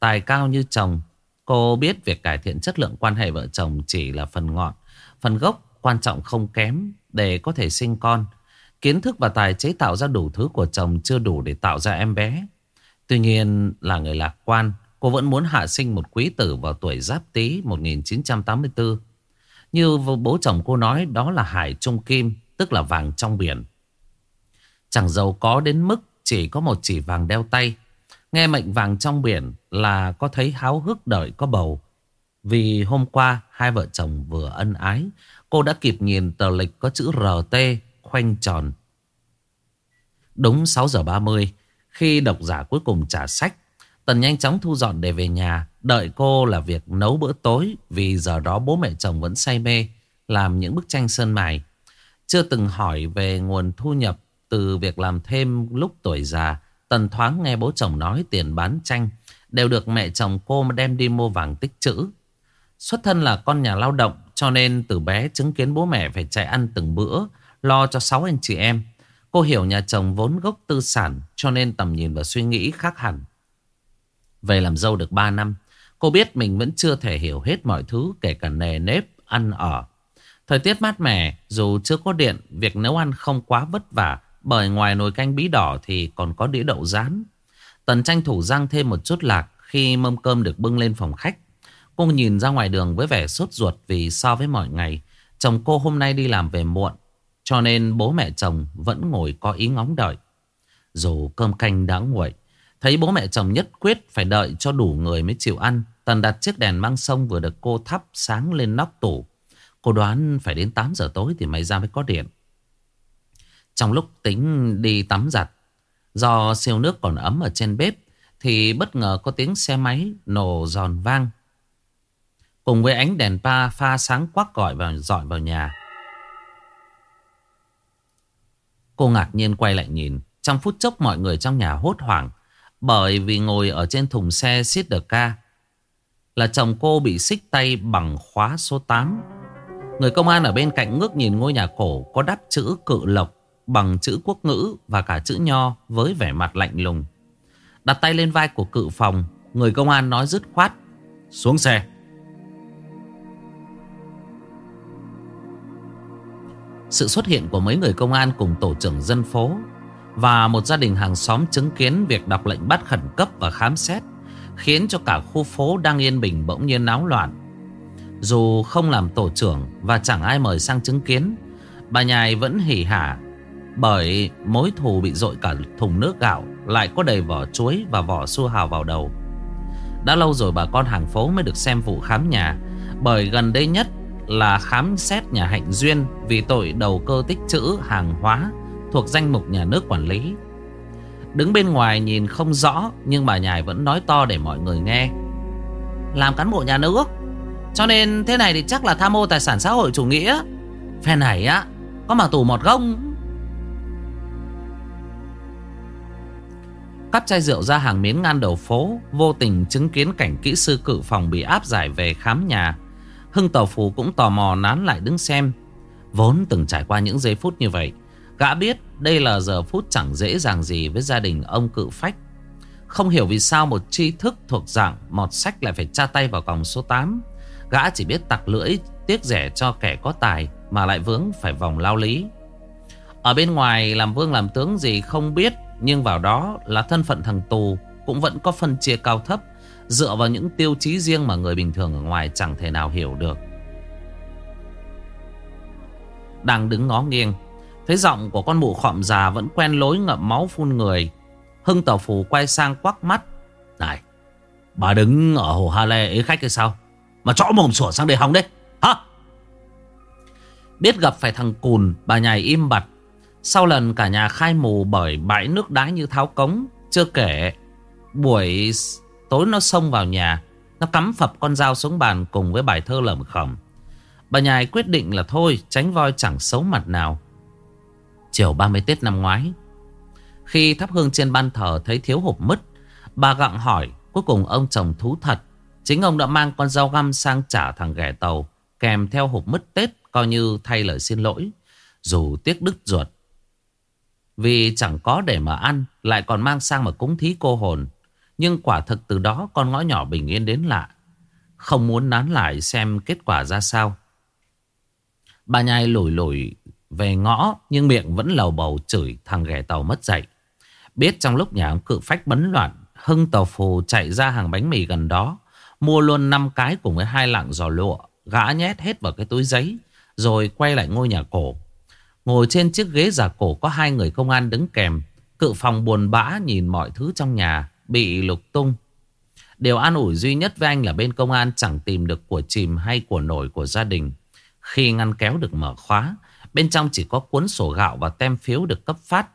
Tài cao như chồng, Cô biết việc cải thiện chất lượng quan hệ vợ chồng Chỉ là phần ngọn. Phần gốc quan trọng không kém Để có thể sinh con. Kiến thức và tài chế tạo ra đủ thứ của chồng Chưa đủ để tạo ra em bé. Tuy nhiên là người lạc quan Cô vẫn muốn hạ sinh một quý tử vào tuổi giáp tý 1984. Như bố chồng cô nói đó là Hải Trung Kim, tức là vàng trong biển. Chẳng giàu có đến mức chỉ có một chỉ vàng đeo tay. Nghe mệnh vàng trong biển là có thấy háo hức đợi có bầu. Vì hôm qua hai vợ chồng vừa ân ái, cô đã kịp nhìn tờ lịch có chữ RT khoanh tròn. Đúng 6 giờ 30, khi độc giả cuối cùng trả sách, Tần nhanh chóng thu dọn để về nhà, đợi cô là việc nấu bữa tối vì giờ đó bố mẹ chồng vẫn say mê làm những bức tranh sơn mài. Chưa từng hỏi về nguồn thu nhập từ việc làm thêm lúc tuổi già, Tần thoáng nghe bố chồng nói tiền bán tranh đều được mẹ chồng cô đem đi mua vàng tích trữ. Xuất thân là con nhà lao động cho nên từ bé chứng kiến bố mẹ phải chạy ăn từng bữa, lo cho sáu anh chị em. Cô hiểu nhà chồng vốn gốc tư sản cho nên tầm nhìn và suy nghĩ khác hẳn. Về làm dâu được 3 năm, cô biết mình vẫn chưa thể hiểu hết mọi thứ kể cả nề nếp, ăn ở. Thời tiết mát mẻ, dù chưa có điện, việc nấu ăn không quá vất vả bởi ngoài nồi canh bí đỏ thì còn có đĩa đậu rán. Tần tranh thủ răng thêm một chút lạc khi mâm cơm được bưng lên phòng khách. Cô nhìn ra ngoài đường với vẻ sốt ruột vì so với mọi ngày, chồng cô hôm nay đi làm về muộn. Cho nên bố mẹ chồng vẫn ngồi có ý ngóng đợi. Dù cơm canh đã nguội, thấy bố mẹ chồng nhất quyết phải đợi cho đủ người mới chịu ăn. Tần đặt chiếc đèn mang sông vừa được cô thắp sáng lên nóc tủ. Cô đoán phải đến 8 giờ tối thì mày ra mới có điện. Trong lúc tính đi tắm giặt, do siêu nước còn ấm ở trên bếp, thì bất ngờ có tiếng xe máy nổ giòn vang. Cùng với ánh đèn pa pha sáng quắc gọi vào dọi vào nhà. Cô ngạc nhiên quay lại nhìn. Trong phút chốc mọi người trong nhà hốt hoảng. Bởi vì ngồi ở trên thùng xe xít đờ ca. Là chồng cô bị xích tay bằng khóa số 8. Người công an ở bên cạnh ngước nhìn ngôi nhà cổ có đắp chữ cự lộc bằng chữ quốc ngữ và cả chữ nho với vẻ mặt lạnh lùng. Đặt tay lên vai của cự phòng, người công an nói dứt khoát. Xuống xe. Sự xuất hiện của mấy người công an cùng tổ trưởng dân phố và một gia đình hàng xóm chứng kiến việc đọc lệnh bắt khẩn cấp và khám xét khiến cho cả khu phố đang yên bình bỗng nhiên náo loạn. Dù không làm tổ trưởng và chẳng ai mời sang chứng kiến, bà nhài vẫn hỉ hả bởi mối thù bị dội cả thùng nước gạo lại có đầy vỏ chuối và vỏ su hào vào đầu. Đã lâu rồi bà con hàng phố mới được xem vụ khám nhà bởi gần đây nhất là khám xét nhà Hạnh Duyên vì tội đầu cơ tích trữ hàng hóa thuộc danh mục nhà nước quản lý. Đứng bên ngoài nhìn không rõ, nhưng bà Nhài vẫn nói to để mọi người nghe. Làm cán bộ nhà nước, cho nên thế này thì chắc là tham mô tài sản xã hội chủ nghĩa. Phe này á, có mà tù một gông. Cắp chai rượu ra hàng miếng ngan đầu phố, Vô tình chứng kiến cảnh kỹ sư cự phòng bị áp giải về khám nhà Hưng Tàu Phù cũng tò mò nán lại đứng xem Vốn từng trải qua những giây phút như vậy Gã biết đây là giờ phút chẳng dễ dàng gì với gia đình ông cự phách. Không hiểu vì sao một tri thức thuộc dạng mọt sách lại phải tra tay vào còng số 8 Gã chỉ biết tặc lưỡi, tiếc rẻ cho kẻ có tài Mà lại vướng phải vòng lao lý. Ở bên ngoài, làm vương làm tướng gì không biết, Nhưng vào đó là thân phận thằng tù Cũng vẫn có phân chia cao thấp, Dựa vào những tiêu chí riêng mà người bình thường ở ngoài chẳng thể nào hiểu được. Đang đứng ngó nghiêng Thấy giọng của con mụ khọm già vẫn quen lối ngậm máu phun người, Hưng tàu phù quay sang quắc mắt. Này, Bà đứng ở hồ Hà Lê ấy khách hay sao? Mà chõ mồm sủa sang đây hòng đấy. Hả? Biết gặp phải thằng cùn, Bà nhài im bặt. Sau lần cả nhà khai mù bởi bãi nước đá như tháo cống, Chưa kể, Buổi Tối nó xông vào nhà, Nó cắm phập con dao xuống bàn cùng với bài thơ lẩm khẩm. Bà nhài quyết định là thôi, Tránh voi chẳng xấu mặt nào. Chiều 30 Tết năm ngoái Khi thắp hương trên ban thờ Thấy thiếu hộp mứt Bà gặng hỏi, Cuối cùng ông chồng thú thật Chính ông đã mang con dao găm sang trả thằng ghẻ tàu, Kèm theo hộp mứt Tết, Coi như thay lời xin lỗi, Dù tiếc đứt ruột Vì chẳng có để mà ăn, Lại còn mang sang mà cúng thí cô hồn nhưng quả thực từ đó con ngõ nhỏ bình yên đến lạ. Không muốn nán lại xem kết quả ra sao. Bà nhai lủi lủi về ngõ nhưng miệng vẫn lầu bầu chửi thằng ghẻ tàu mất dạy. Biết trong lúc nhà ông cự phách bấn loạn, Hưng tàu phù chạy ra hàng bánh mì gần đó. Mua luôn 5 cái cùng với hai lạng giò lụa. Gã nhét hết vào cái túi giấy. Rồi quay lại ngôi nhà cổ. Ngồi trên chiếc ghế giả cổ có hai người công an đứng kèm. Cự phòng buồn bã nhìn mọi thứ trong nhà bị lục tung. Điều an ủi duy nhất với anh là bên công an chẳng tìm được của chìm hay của nổi của gia đình. Khi ngăn kéo được mở khóa, bên trong chỉ có cuốn sổ gạo và tem phiếu được cấp phát.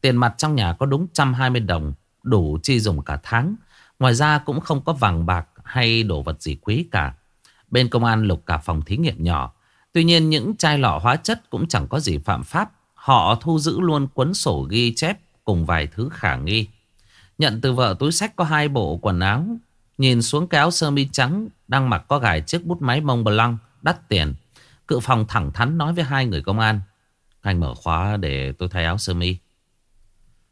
Tiền mặt trong nhà có đúng 120 đồng, đủ chi dùng cả tháng. Ngoài ra cũng không có vàng bạc hay đồ vật gì quý cả. Bên công an lục cả phòng thí nghiệm nhỏ. Tuy nhiên những chai lọ hóa chất cũng chẳng có gì phạm pháp. Họ thu giữ luôn cuốn sổ ghi chép cùng vài thứ khả nghi. Nhận từ vợ túi sách có hai bộ quần áo. Nhìn xuống cái áo sơ mi trắng đang mặc có gài chiếc bút máy mông blanc đắt tiền. Cự phòng thẳng thắn nói với hai người công an. Anh mở khóa để tôi thay áo sơ mi.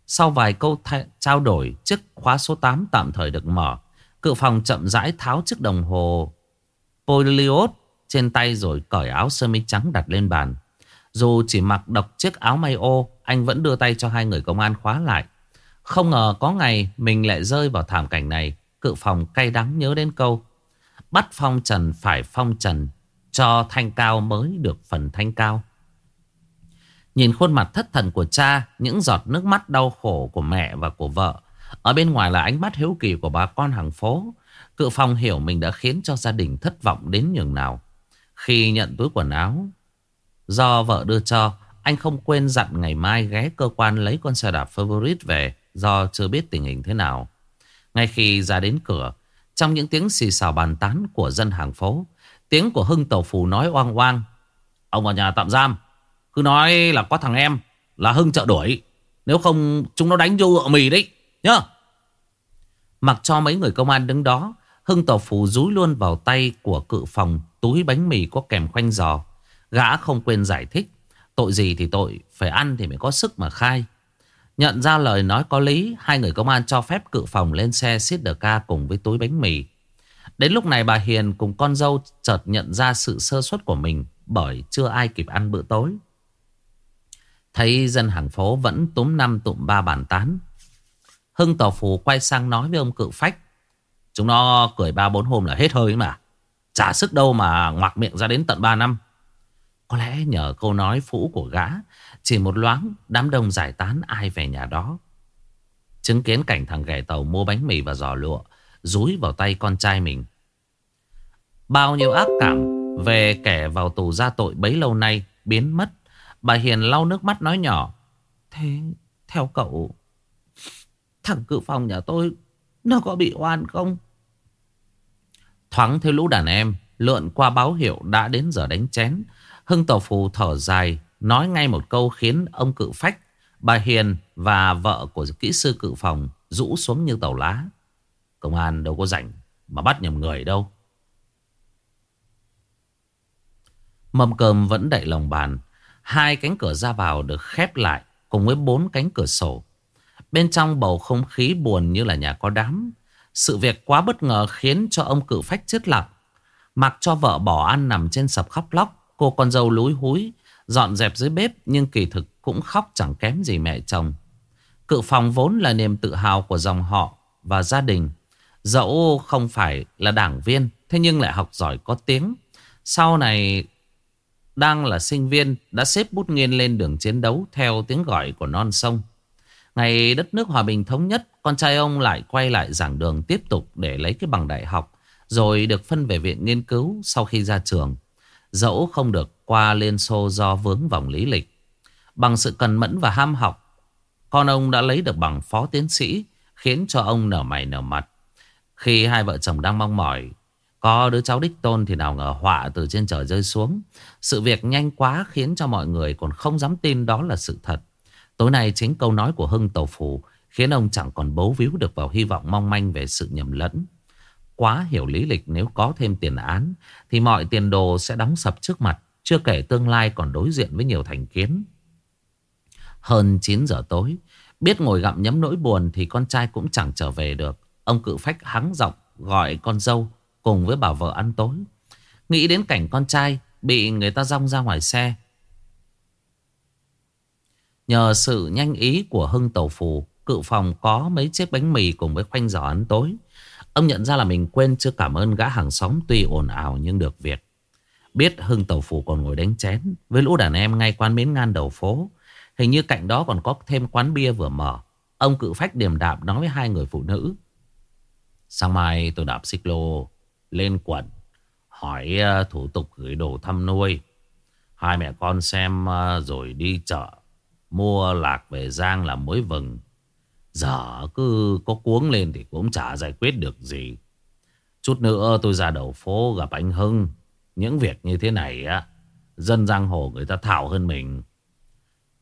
Sau vài câu trao đổi, chiếc khóa số 8 tạm thời được mở. Cự phòng chậm rãi tháo chiếc đồng hồ Poliot trên tay rồi cởi áo sơ mi trắng đặt lên bàn. Dù chỉ mặc độc chiếc áo may ô, anh vẫn đưa tay cho hai người công an khóa lại. Không ngờ có ngày mình lại rơi vào thảm cảnh này. Cự phòng cay đắng nhớ đến câu. Bắt phong trần phải phong trần, cho thanh cao mới được phần thanh cao. Nhìn khuôn mặt thất thần của cha, những giọt nước mắt đau khổ của mẹ và của vợ. Ở bên ngoài là ánh mắt hiếu kỳ của bà con hàng phố. Cự phong hiểu mình đã khiến cho gia đình thất vọng đến nhường nào. Khi nhận túi quần áo do vợ đưa cho, anh không quên dặn ngày mai ghé cơ quan lấy con xe đạp favorite về do chưa biết tình hình thế nào. Ngay khi ra đến cửa, trong những tiếng xì xào bàn tán của dân hàng phố, tiếng của Hưng Tàu Phù nói oang oang. Ông vào nhà tạm giam, cứ nói là có thằng em là Hưng trợ đuổi. Nếu không chúng nó đánh vô ợ mì đấy, nhá. Mặc cho mấy người công an đứng đó, Hưng Tàu Phù rúi luôn vào tay của cự phòng túi bánh mì có kèm khoanh giò. Gã không quên giải thích. Tội gì thì tội, phải ăn thì mới có sức mà khai. Nhận ra lời nói có lý, hai người công an cho phép cự phòng lên xe siết đờ ca cùng với túi bánh mì. Đến lúc này bà Hiền cùng con dâu chợt nhận ra sự sơ suất của mình bởi chưa ai kịp ăn bữa tối. Thấy dân hàng phố vẫn túm năm tụm ba bàn tán. Hưng Tàu Phù quay sang nói với ông cự phách. Chúng nó cười ba bốn hôm là hết hơi mà. Chả sức đâu mà ngoạc miệng ra đến tận ba năm. Có lẽ nhờ câu nói phũ của gã, chỉ một loáng đám đông giải tán ai về nhà đó. Chứng kiến cảnh thằng ghẻ tàu mua bánh mì và giò lụa, rúi vào tay con trai mình. Bao nhiêu ác cảm về kẻ vào tù ra tội bấy lâu nay biến mất. Bà Hiền lau nước mắt nói nhỏ. Thế theo cậu, thằng cự phòng nhà tôi nó có bị oan không? Thoáng theo lũ đàn em lượn qua báo hiệu đã đến giờ đánh chén. Hưng Tổ Phù thở dài, nói ngay một câu khiến ông cự phách, bà Hiền và vợ của kỹ sư cự phòng rũ xuống như tàu lá. Công an đâu có rảnh mà bắt nhầm người đâu. Mâm cơm vẫn đậy lòng bàn. Hai cánh cửa ra vào được khép lại cùng với bốn cánh cửa sổ. Bên trong bầu không khí buồn như là nhà có đám. Sự việc quá bất ngờ khiến cho ông cự phách chết lặng. Mặc cho vợ bỏ ăn nằm trên sập khóc lóc. Cô con dâu lúi húi, Dọn dẹp dưới bếp Nhưng kỳ thực cũng khóc chẳng kém gì mẹ chồng Cự phòng vốn là niềm tự hào của dòng họ Và gia đình Dẫu không phải là đảng viên Thế nhưng lại học giỏi có tiếng Sau này Đang là sinh viên Đã xếp bút nghiên lên đường chiến đấu Theo tiếng gọi của non sông Ngày đất nước hòa bình thống nhất Con trai ông lại quay lại giảng đường Tiếp tục để lấy cái bằng đại học Rồi được phân về viện nghiên cứu Sau khi ra trường Dẫu không được qua Liên Xô do vướng vòng lý lịch. Bằng sự cần mẫn và ham học, con ông đã lấy được bằng phó tiến sĩ, khiến cho ông nở mày nở mặt. Khi hai vợ chồng đang mong mỏi, có đứa cháu đích tôn thì nào ngờ họa từ trên trời rơi xuống. Sự việc nhanh quá khiến cho mọi người còn không dám tin đó là sự thật. Tối nay chính câu nói của Hưng Tàu Phù khiến ông chẳng còn bấu víu được vào hy vọng mong manh về sự nhầm lẫn. Quá hiểu lý lịch nếu có thêm tiền án thì mọi tiền đồ sẽ đóng sập trước mặt. Chưa kể tương lai còn đối diện với nhiều thành kiến. Hơn 9 giờ tối, biết ngồi gặm nhấm nỗi buồn thì con trai cũng chẳng trở về được. Ông cự phách hắng giọng gọi con dâu cùng với bà vợ ăn tối. Nghĩ đến cảnh con trai bị người ta rong ra ngoài xe. Nhờ sự nhanh ý của Hưng Tàu Phù, cự phòng có mấy chiếc bánh mì cùng với khoanh giỏ ăn tối. Ông nhận ra là mình quên chưa cảm ơn gã hàng xóm tuy ồn ào nhưng được việc. Biết Hưng Tàu Phủ còn ngồi đánh chén với lũ đàn em ngay quán miến ngan đầu phố. Hình như cạnh đó còn có thêm quán bia vừa mở. Ông cự phách điềm đạm nói với hai người phụ nữ. Sáng mai tôi đạp xích lô lên quận. Hỏi ờ, thủ tục gửi đồ thăm nuôi. Hai mẹ con xem ờ, rồi đi chợ. Mua lạc về Giang làm mối vừng. Giờ cứ có cuống lên thì cũng chả giải quyết được gì. Chút nữa tôi ra đầu phố gặp anh Hưng. Những việc như thế này á, dân giang hồ người ta thảo hơn mình.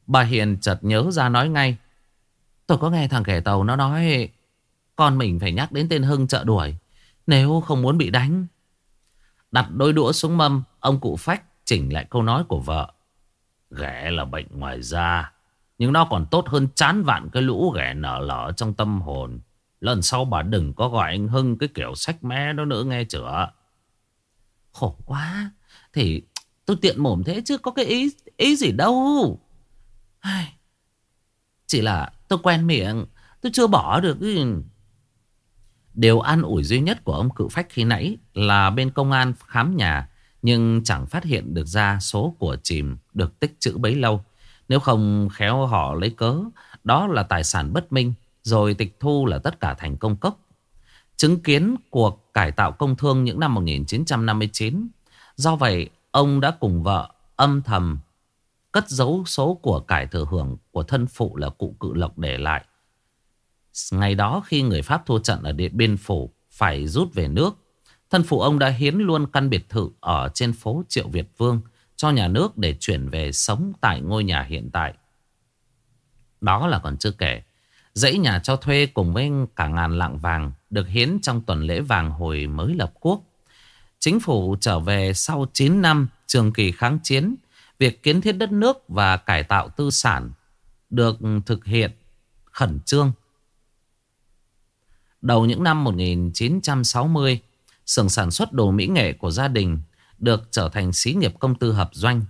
Bà Hiền chợt nhớ ra nói ngay. Tôi có nghe thằng kẻ tàu nó nói con mình phải nhắc đến tên Hưng trợ đuổi. Nếu không muốn bị đánh. Đặt đôi đũa xuống mâm, ông cụ phách chỉnh lại câu nói của vợ. Ghẻ là bệnh ngoài da. Nhưng nó còn tốt hơn chán vạn cái lũ ghẻ nở lở trong tâm hồn. Lần sau bà đừng có gọi anh Hưng cái kiểu sách mé đó nữa nghe chưa? Khổ quá. Thì tôi tiện mồm thế chứ có cái ý ý gì đâu. Chỉ là tôi quen miệng. Tôi chưa bỏ được. Điều an ủi duy nhất của ông cự phách khi nãy là bên công an khám nhà. Nhưng chẳng phát hiện được ra số của chìm được tích trữ bấy lâu. Nếu không khéo họ lấy cớ. Đó là tài sản bất minh. Rồi tịch thu là tất cả thành công cốc. Chứng kiến cuộc cải tạo công thương những năm 1959. Do vậy, ông đã cùng vợ âm thầm cất giấu số của cải thừa hưởng của thân phụ là cụ cự lộc để lại. Ngày đó khi người Pháp thua trận ở Điện Biên Phủ phải rút về nước, thân phụ ông đã hiến luôn căn biệt thự ở trên phố Triệu Việt Vương cho nhà nước để chuyển về sống tại ngôi nhà hiện tại. Đó là còn chưa kể. Dãy nhà cho thuê cùng với cả ngàn lạng vàng được hiến trong tuần lễ vàng hồi mới lập quốc. Chính phủ trở về sau 9 năm trường kỳ kháng chiến, việc kiến thiết đất nước và cải tạo tư sản được thực hiện khẩn trương. Đầu những năm 1960, xưởng sản xuất đồ mỹ nghệ của gia đình được trở thành xí nghiệp công tư hợp doanh.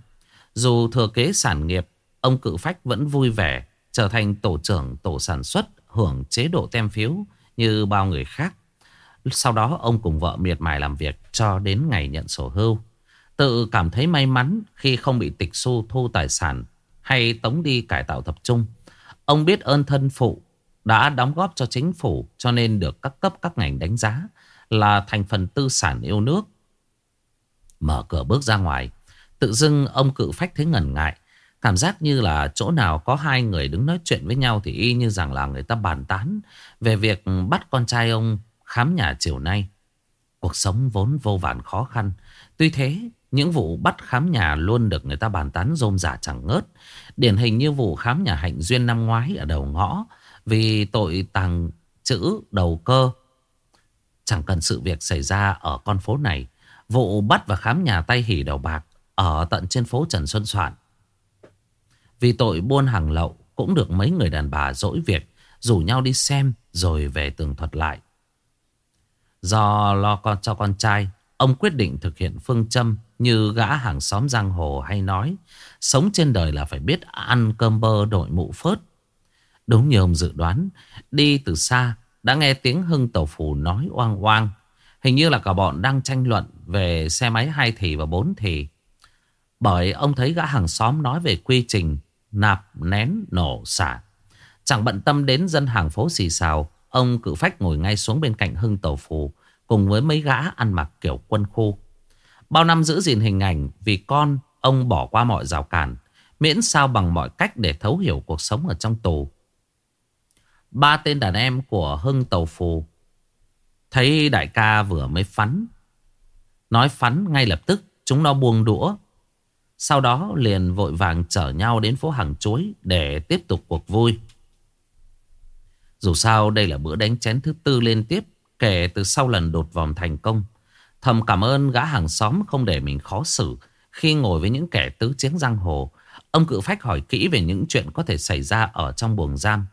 Dù thừa kế sản nghiệp, ông cự phách vẫn vui vẻ trở thành tổ trưởng tổ sản xuất hưởng chế độ tem phiếu như bao người khác. Sau đó ông cùng vợ miệt mài làm việc cho đến ngày nhận sổ hưu. Tự cảm thấy may mắn khi không bị tịch thu thu tài sản hay tống đi cải tạo tập trung. Ông biết ơn thân phụ đã đóng góp cho chính phủ cho nên được các cấp các ngành đánh giá là thành phần tư sản yêu nước. Mở cửa bước ra ngoài, tự dưng ông cự phách thấy ngần ngại. Cảm giác như là chỗ nào có hai người đứng nói chuyện với nhau thì y như rằng là người ta bàn tán về việc bắt con trai ông khám nhà chiều nay. Cuộc sống vốn vô vàn khó khăn. Tuy thế, những vụ bắt khám nhà luôn được người ta bàn tán rôm rả chẳng ngớt. Điển hình như vụ khám nhà Hạnh Duyên năm ngoái ở đầu ngõ vì tội tàng chữ đầu cơ. Chẳng cần sự việc xảy ra ở con phố này. Vụ bắt và khám nhà tay hỉ đầu bạc ở tận trên phố Trần Xuân Soạn. Vì tội buôn hàng lậu cũng được mấy người đàn bà dỗi việc rủ nhau đi xem rồi về tường thuật lại. Do lo con cho con trai, ông quyết định thực hiện phương châm như gã hàng xóm giang hồ hay nói. Sống trên đời là phải biết ăn cơm bơ đội mụ phớt. Đúng như ông dự đoán, đi từ xa đã nghe tiếng hưng tàu Phủ nói oang oang. Hình như là cả bọn đang tranh luận về xe máy hai thì và bốn thì. Bởi ông thấy gã hàng xóm nói về quy trình nạp, nén, nổ, xả. Chẳng bận tâm đến dân hàng phố xì xào. Ông cự phách ngồi ngay xuống bên cạnh hưng tàu Phủ cùng với mấy gã ăn mặc kiểu quân khu. Bao năm giữ gìn hình ảnh vì con, ông bỏ qua mọi rào cản, miễn sao bằng mọi cách để thấu hiểu cuộc sống ở trong tù. Ba tên đàn em của Hưng Tàu Phù thấy đại ca vừa mới phắn. Nói phắn ngay lập tức, chúng nó buông đũa. Sau đó liền vội vàng chở nhau đến phố hàng chuối để tiếp tục cuộc vui. Dù sao đây là bữa đánh chén thứ tư liên tiếp, kể từ sau lần đột vòng thành công. Thầm cảm ơn gã hàng xóm không để mình khó xử khi ngồi với những kẻ tứ chiến giang hồ. Ông cự phách hỏi kỹ về những chuyện có thể xảy ra ở trong buồng giam.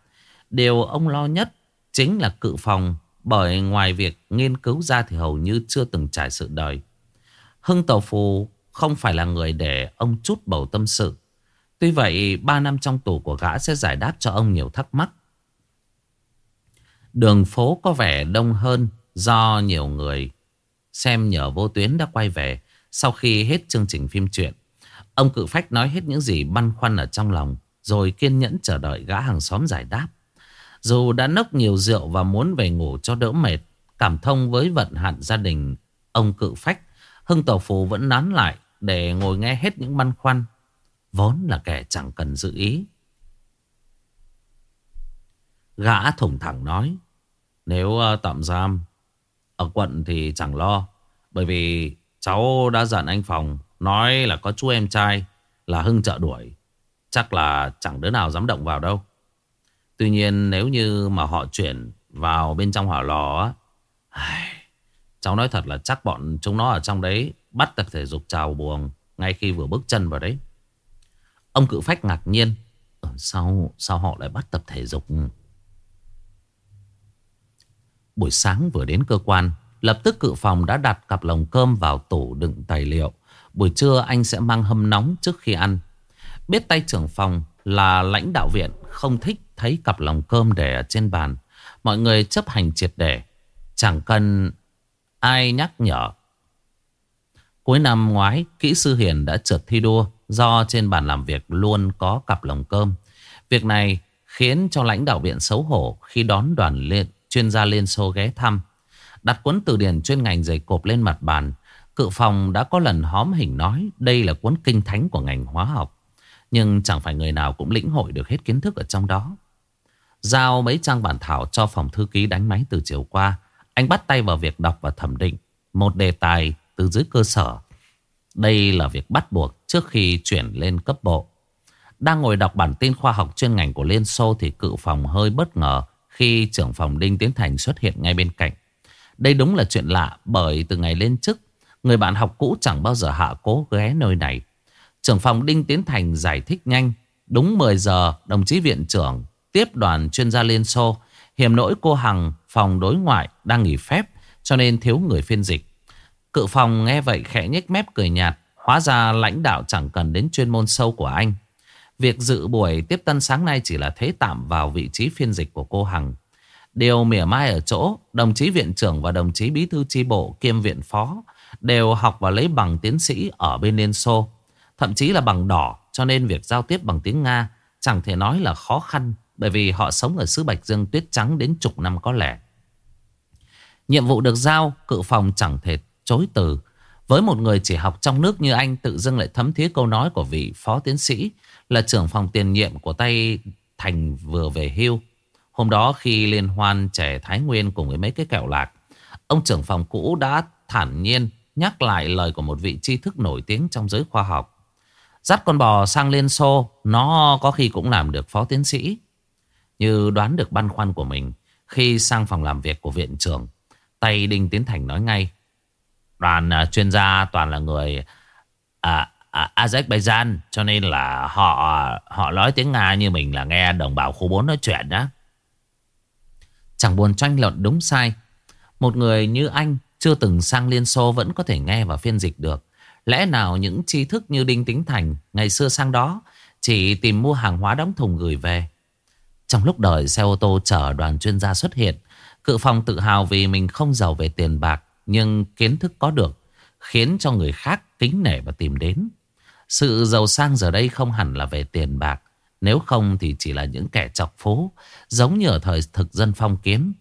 Điều ông lo nhất chính là cự phòng bởi ngoài việc nghiên cứu ra thì hầu như chưa từng trải sự đời. Hưng Tàu Phù không phải là người để ông chút bầu tâm sự. Tuy vậy, ba năm trong tù của gã sẽ giải đáp cho ông nhiều thắc mắc. Đường phố có vẻ đông hơn do nhiều người xem nhờ vô tuyến đã quay về. Sau khi hết chương trình phim truyện Ông cự phách nói hết những gì băn khoăn ở trong lòng Rồi kiên nhẫn chờ đợi gã hàng xóm giải đáp dù đã nốc nhiều rượu và muốn về ngủ cho đỡ mệt, Cảm thông với vận hạn gia đình, Ông cự phách, Hưng Tổ Phù vẫn nán lại Để ngồi nghe hết những băn khoăn. Vốn là kẻ chẳng cần dự ý. Gã thủng thẳng nói, Nếu ờ, tạm giam, Ở quận thì chẳng lo, Bởi vì cháu đã dặn anh Phòng Nói là có chú em trai Là Hưng trợ đuổi. Chắc là chẳng đứa nào dám động vào đâu. Tuy nhiên nếu như mà họ chuyển vào bên trong hỏa lò á, Cháu nói thật là chắc bọn chúng nó ở trong đấy Bắt tập thể dục trào buồng Ngay khi vừa bước chân vào đấy. Ông cự phách ngạc nhiên ờ, Sao sao họ lại bắt tập thể dục? Buổi sáng vừa đến cơ quan Lập tức cự phòng đã đặt cặp lồng cơm vào tủ đựng tài liệu. Buổi trưa anh sẽ mang hâm nóng trước khi ăn. Biết tay trưởng phòng là lãnh đạo viện Không thích thấy cặp lòng cơm để ở trên bàn. Mọi người chấp hành triệt để. Chẳng cần ai nhắc nhở. Cuối năm ngoái Kỹ sư Hiền đã trượt thi đua Do trên bàn làm việc luôn có cặp lồng cơm. Việc này khiến cho lãnh đạo viện xấu hổ Khi đón đoàn liên, chuyên gia Liên Xô ghé thăm. Đặt cuốn từ điển chuyên ngành dày cộp lên mặt bàn Cự phòng đã có lần hóm hình nói Đây là cuốn kinh thánh của ngành hóa học. Nhưng chẳng phải người nào cũng lĩnh hội được hết kiến thức ở trong đó. Giao mấy trang bản thảo cho phòng thư ký đánh máy từ chiều qua. Anh bắt tay vào việc đọc và thẩm định Một đề tài từ dưới cơ sở. Đây là việc bắt buộc trước khi chuyển lên cấp bộ. Đang ngồi đọc bản tin khoa học chuyên ngành của Liên Xô Thì cự phòng hơi bất ngờ Khi trưởng phòng Đinh Tiến Thành xuất hiện ngay bên cạnh. Đây đúng là chuyện lạ Bởi từ ngày lên chức, Người bạn học cũ chẳng bao giờ hạ cố ghé nơi này. Trưởng phòng Đinh Tiến Thành giải thích nhanh. Đúng 10 giờ, đồng chí viện trưởng Tiếp đoàn chuyên gia Liên Xô. Hiểm nỗi cô Hằng phòng đối ngoại đang nghỉ phép, Cho nên thiếu người phiên dịch. Cự phòng nghe vậy khẽ nhếch mép cười nhạt, Hóa ra lãnh đạo chẳng cần đến chuyên môn sâu của anh. Việc dự buổi tiếp tân sáng nay chỉ là thế tạm vào vị trí phiên dịch của cô Hằng. Điều mỉa mai ở chỗ, Đồng chí viện trưởng và đồng chí bí thư chi bộ kiêm viện phó Đều học và lấy bằng tiến sĩ ở bên Liên Xô. Thậm chí là bằng đỏ, Cho nên việc giao tiếp bằng tiếng Nga Chẳng thể nói là khó khăn. Bởi vì họ sống ở xứ Bạch Dương tuyết trắng đến chục năm có lẽ Nhiệm vụ được giao Cự phòng chẳng thể chối từ Với một người chỉ học trong nước như anh Tự dưng lại thấm thía câu nói của vị phó tiến sĩ Là trưởng phòng tiền nhiệm của tay Thành vừa về hưu Hôm đó khi liên hoan trẻ Thái Nguyên cùng với mấy cái kẹo lạc Ông trưởng phòng cũ đã thản nhiên nhắc lại lời của một vị tri thức nổi tiếng trong giới khoa học. Dắt con bò sang Liên Xô, nó có khi cũng làm được phó tiến sĩ. Như đoán được băn khoăn của mình, khi sang phòng làm việc của viện trưởng, tay Đinh Tiến Thành nói ngay. Đoàn uh, chuyên gia toàn là người à, à, Azerbaijan, cho nên là họ họ nói tiếng Nga như mình là nghe đồng bào khu 4 nói chuyện đó. Chẳng buồn tranh luận đúng sai. Một người như anh chưa từng sang Liên Xô vẫn có thể nghe và phiên dịch được. Lẽ nào những tri thức như Đinh Tính Thành ngày xưa sang đó chỉ tìm mua hàng hóa đóng thùng gửi về. Trong lúc đợi xe ô tô chở đoàn chuyên gia xuất hiện, cự phòng tự hào vì mình không giàu về tiền bạc nhưng kiến thức có được khiến cho người khác kính nể và tìm đến. Sự giàu sang giờ đây không hẳn là về tiền bạc, nếu không thì chỉ là những kẻ chọc phố, giống như ở thời thực dân phong kiến.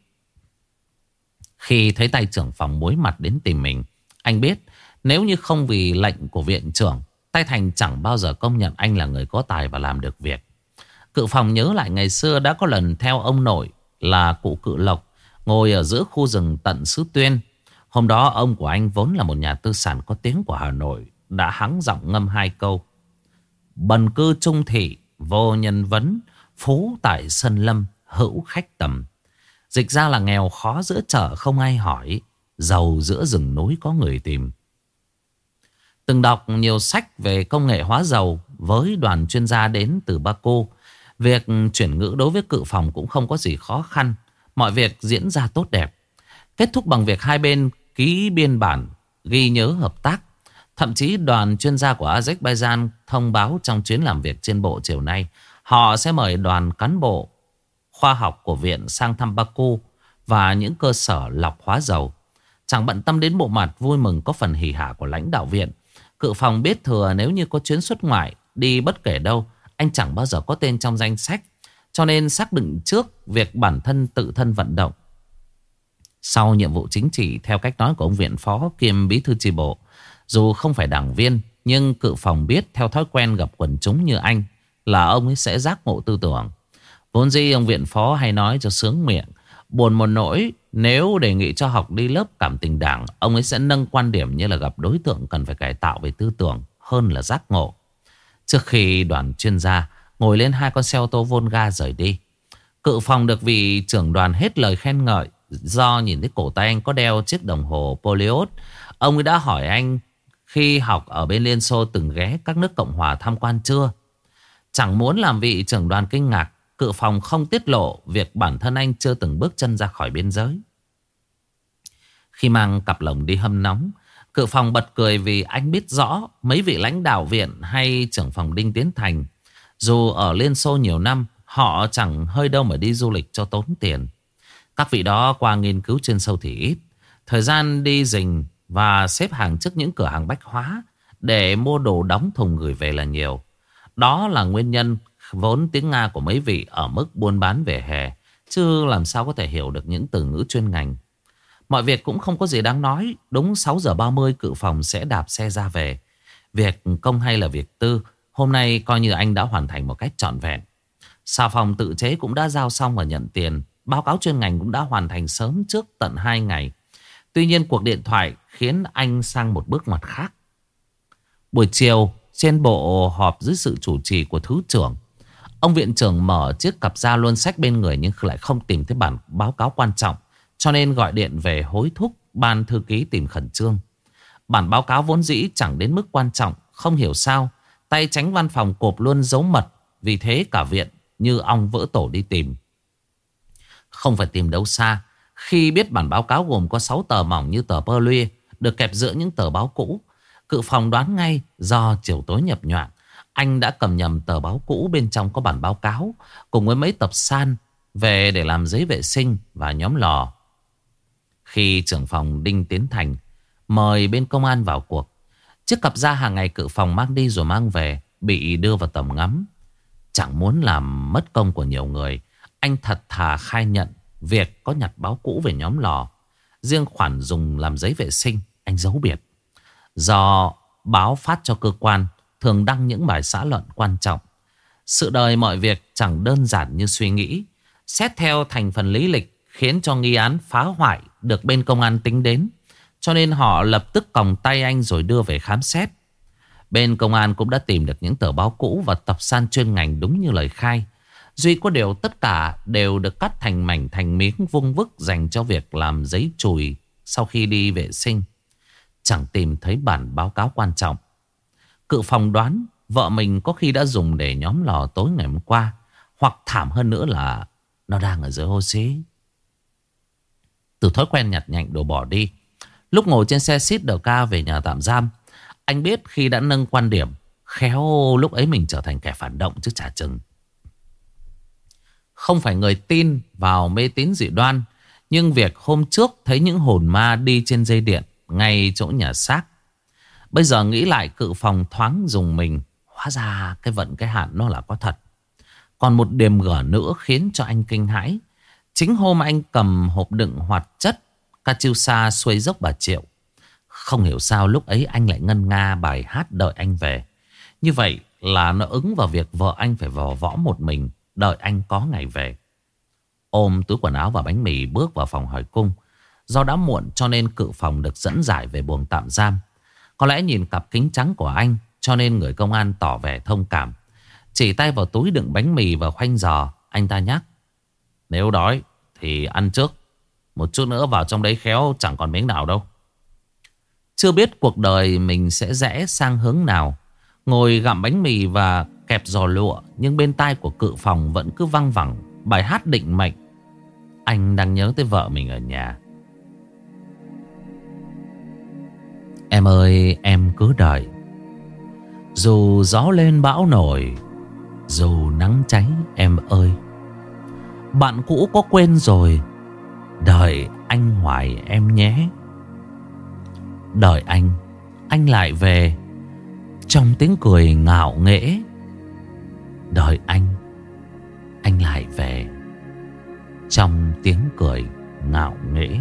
Khi thấy tay trưởng phòng mối mặt đến tìm mình Anh biết nếu như không vì lệnh của viện trưởng Tay Thành chẳng bao giờ công nhận anh là người có tài và làm được việc Cự phòng nhớ lại ngày xưa đã có lần theo ông nội là cụ cự lộc, Ngồi ở giữa khu rừng tận xứ tuyên. Hôm đó ông của anh vốn là một nhà tư sản có tiếng của Hà Nội, Đã hắng giọng ngâm hai câu. Bần cư trung thị, vô nhân vấn, Phú tại sân lâm, hữu khách tầm. Dịch ra là nghèo khó giữa chợ, không ai hỏi, Giàu giữa rừng núi có người tìm. Từng đọc nhiều sách về công nghệ hóa dầu Với đoàn chuyên gia đến từ Baku. Việc chuyển ngữ đối với cự phòng cũng không có gì khó khăn Mọi việc diễn ra tốt đẹp Kết thúc bằng việc hai bên ký biên bản, Ghi nhớ hợp tác Thậm chí đoàn chuyên gia của Azerbaijan thông báo trong chuyến làm việc trên bộ chiều nay, Họ sẽ mời đoàn cán bộ khoa học của viện sang thăm Baku và những cơ sở lọc hóa dầu. Chẳng bận tâm đến bộ mặt, vui mừng có phần hỉ hả của lãnh đạo viện. Cự phòng biết thừa nếu như có chuyến xuất ngoại, Đi bất kể đâu anh chẳng bao giờ có tên trong danh sách, Cho nên xác định trước Việc bản thân tự thân vận động. Sau nhiệm vụ chính trị, Theo cách nói của ông viện phó kiêm bí thư tri bộ, Dù không phải đảng viên, Nhưng cự phòng biết theo thói quen gặp quần chúng như anh Là ông ấy sẽ giác ngộ tư tưởng. Vốn dĩ ông viện phó hay nói cho sướng miệng, Buồn một nỗi, nếu đề nghị cho học đi lớp cảm tình đảng, Ông ấy sẽ nâng quan điểm như là gặp đối tượng cần phải cải tạo về tư tưởng Hơn là giác ngộ. Trước khi đoàn chuyên gia ngồi lên hai con xe ô tô Volga rời đi Cự phòng được vị trưởng đoàn hết lời khen ngợi Do nhìn thấy cổ tay anh có đeo chiếc đồng hồ Poliot Ông ấy đã hỏi anh khi học ở bên Liên Xô từng ghé các nước Cộng Hòa tham quan chưa Chẳng muốn làm vị trưởng đoàn kinh ngạc Cự phòng không tiết lộ việc bản thân anh chưa từng bước chân ra khỏi biên giới. Khi mang cặp lồng đi hâm nóng, cự phòng bật cười vì anh biết rõ mấy vị lãnh đạo viện hay trưởng phòng Đinh Tiến Thành. Dù ở Liên Xô nhiều năm, họ chẳng hơi đâu mà đi du lịch cho tốn tiền. Các vị đó qua nghiên cứu chuyên sâu thì ít. Thời gian đi rình và xếp hàng trước những cửa hàng bách hóa để mua đồ đóng thùng gửi về là nhiều. Đó là nguyên nhân Vốn tiếng Nga của mấy vị ở mức buôn bán về hè Chứ làm sao có thể hiểu được những từ ngữ chuyên ngành Mọi việc cũng không có gì đáng nói. Đúng 6 giờ 30 cự phòng sẽ đạp xe ra về. Việc công hay là việc tư, Hôm nay coi như anh đã hoàn thành một cách trọn vẹn. Xà phòng tự chế cũng đã giao xong và nhận tiền. Báo cáo chuyên ngành cũng đã hoàn thành sớm trước tận 2 ngày. Tuy nhiên cuộc điện thoại khiến anh sang một bước ngoặt khác. Buổi chiều, trên bộ họp dưới sự chủ trì của Thứ trưởng, Ông viện trưởng mở chiếc cặp da luôn sách bên người nhưng lại không tìm thấy bản báo cáo quan trọng. Cho nên gọi điện về hối thúc ban thư ký tìm khẩn trương. Bản báo cáo vốn dĩ chẳng đến mức quan trọng, không hiểu sao. Tay tránh văn phòng cộp luôn giấu mật, vì thế cả viện như ong vỡ tổ đi tìm. Không phải tìm đâu xa. Khi biết bản báo cáo gồm có 6 tờ mỏng như tờ bơ luy, được kẹp giữa những tờ báo cũ, cự phòng đoán ngay do chiều tối nhập nhoạng anh đã cầm nhầm tờ báo cũ bên trong có bản báo cáo cùng với mấy tập san về để làm giấy vệ sinh và nhóm lò. Khi trưởng phòng Đinh Tiến Thành mời bên công an vào cuộc, chiếc cặp da hàng ngày cự phòng mang đi rồi mang về bị đưa vào tầm ngắm. Chẳng muốn làm mất công của nhiều người, anh thật thà khai nhận việc có nhặt báo cũ về nhóm lò. Riêng khoản dùng làm giấy vệ sinh, anh giấu biệt. Do báo phát cho cơ quan, thường đăng những bài xã luận quan trọng. Sự đời mọi việc chẳng đơn giản như suy nghĩ. Xét theo thành phần lý lịch khiến cho nghi án phá hoại được bên công an tính đến. Cho nên họ lập tức còng tay anh rồi đưa về khám xét. Bên công an cũng đã tìm được những tờ báo cũ và tập san chuyên ngành đúng như lời khai. Duy có điều tất cả đều được cắt thành mảnh thành miếng vung vức dành cho việc làm giấy chùi sau khi đi vệ sinh. Chẳng tìm thấy bản báo cáo quan trọng. Cự phòng đoán, vợ mình có khi đã dùng để nhóm lò tối ngày hôm qua. Hoặc thảm hơn nữa là nó đang ở dưới hô xí. Từ thói quen nhặt nhạnh đồ bỏ đi. Lúc ngồi trên xe xít đầu ca về nhà tạm giam. Anh biết khi đã nâng quan điểm. Khéo lúc ấy mình trở thành kẻ phản động chứ chả chừng. Không phải người tin vào mê tín dị đoan. Nhưng việc hôm trước thấy những hồn ma đi trên dây điện ngay chỗ nhà xác Bây giờ nghĩ lại cự phòng thoáng dùng mình. Hóa ra cái vận, cái hạn nó là có thật. Còn một điểm gở nữa khiến cho anh kinh hãi. Chính hôm anh cầm hộp đựng hoạt chất ca trêu xa xuôi dốc bà Triệu. Không hiểu sao lúc ấy anh lại ngân nga bài hát đợi anh về. Như vậy là nó ứng vào việc vợ anh phải vò võ một mình, đợi anh có ngày về. Ôm túi quần áo và bánh mì bước vào phòng hỏi cung. Do đã muộn cho nên cự phòng được dẫn giải về buồng tạm giam. Có lẽ nhìn cặp kính trắng của anh, Cho nên người công an tỏ vẻ thông cảm Chỉ tay vào túi đựng bánh mì và khoanh giò, Anh ta nhắc nếu đói, thì ăn trước. Một chút nữa vào trong đấy khéo, chẳng còn miếng nào đâu. Chưa biết cuộc đời mình sẽ rẽ sang hướng nào. Ngồi gặm bánh mì và kẹp giò lụa, Nhưng bên tai của cự phòng vẫn cứ văng vẳng. Bài hát định mệnh. Anh đang nhớ tới vợ mình ở nhà. Em ơi, em cứ đợi. Dù gió lên bão nổi, Dù nắng cháy, em ơi. Bạn cũ có quên rồi. Đợi anh hoài em nhé. Đợi anh Anh lại về. Trong tiếng cười ngạo nghễ. Đợi anh Anh lại về. Trong tiếng cười ngạo nghễ.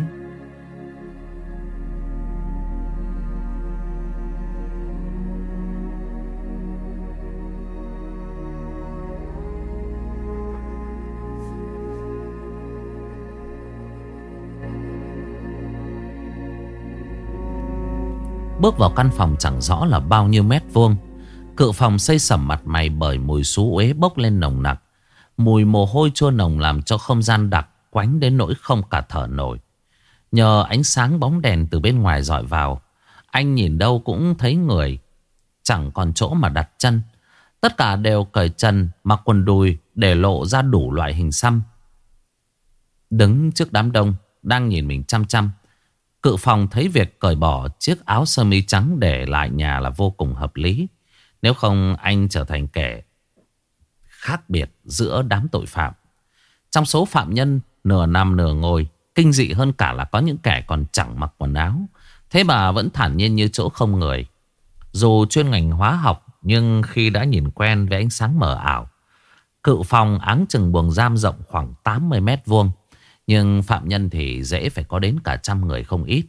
Bước vào căn phòng chẳng rõ là bao nhiêu mét vuông. Cự phòng xây sẩm mặt mày bởi mùi xú uế bốc lên nồng nặc. Mùi mồ hôi chua nồng làm cho không gian đặc quánh đến nỗi không cả thở nổi. Nhờ ánh sáng bóng đèn từ bên ngoài dọi vào, Anh nhìn đâu cũng thấy người, Chẳng còn chỗ mà đặt chân. Tất cả đều cởi chân Mặc quần đùi để lộ ra đủ loại hình xăm. Đứng trước đám đông, Đang nhìn mình chăm chăm Cự phòng thấy việc cởi bỏ chiếc áo sơ mi trắng để lại nhà là vô cùng hợp lý. Nếu không anh trở thành kẻ khác biệt giữa đám tội phạm. Trong số phạm nhân nửa nằm nửa ngồi, kinh dị hơn cả là có những kẻ còn chẳng mặc quần áo. Thế mà vẫn thản nhiên như chỗ không người. Dù chuyên ngành hóa học nhưng khi đã nhìn quen với ánh sáng mờ ảo, cự phòng áng chừng buồng giam rộng khoảng 80 mét vuông. Nhưng phạm nhân thì dễ phải có đến cả trăm người không ít.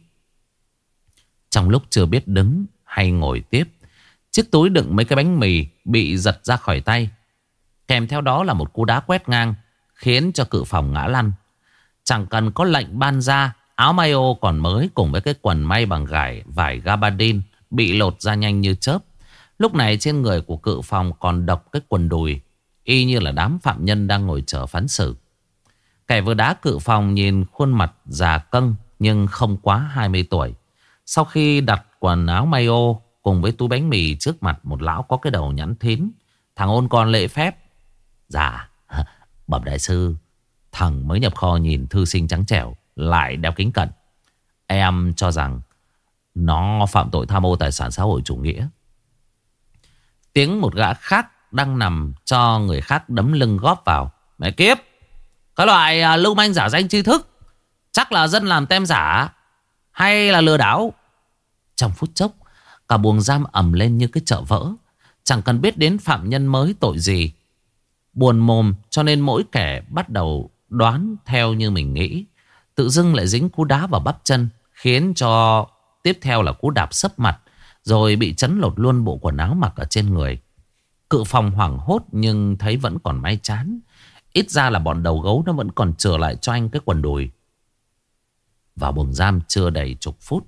Trong lúc chưa biết đứng hay ngồi tiếp, chiếc túi đựng mấy cái bánh mì bị giật ra khỏi tay. Kèm theo đó là một cú đá quét ngang, khiến cho cự phòng ngã lăn. Chẳng cần có lệnh ban ra, áo mayo còn mới cùng với cái quần may bằng gải vải gabardine bị lột ra nhanh như chớp. Lúc này trên người của cự phòng còn độc cái quần đùi, y như là đám phạm nhân đang ngồi chờ phán xử. Kẻ vừa đá cự phòng nhìn khuôn mặt già cân nhưng không quá 20 tuổi. Sau khi đặt quần áo mayo cùng với túi bánh mì trước mặt một lão có cái đầu nhẵn thín. Thằng ôn con lễ phép. Dạ, bẩm đại sư. Thằng mới nhập kho nhìn thư sinh trắng trẻo lại đeo kính cận. Em cho rằng nó phạm tội tham ô tài sản xã hội chủ nghĩa. Tiếng một gã khác đang nằm cho người khác đấm lưng góp vào. Mẹ kiếp! Cái loại à, lưu manh giả danh tri thức, Chắc là dân làm tem giả, Hay là lừa đảo. Trong phút chốc, Cả buồng giam ẩm lên như cái chợ vỡ. Chẳng cần biết đến phạm nhân mới tội gì. Buồn mồm cho nên mỗi kẻ bắt đầu đoán theo như mình nghĩ. Tự dưng lại dính cú đá vào bắp chân, Khiến cho tiếp theo là cú đạp sấp mặt, Rồi bị chấn lột luôn bộ quần áo mặc ở trên người. Cự phòng hoảng hốt nhưng thấy vẫn còn may chán. Ít ra là bọn đầu gấu nó vẫn còn trở lại cho anh cái quần đùi. Vào buồng giam chưa đầy chục phút.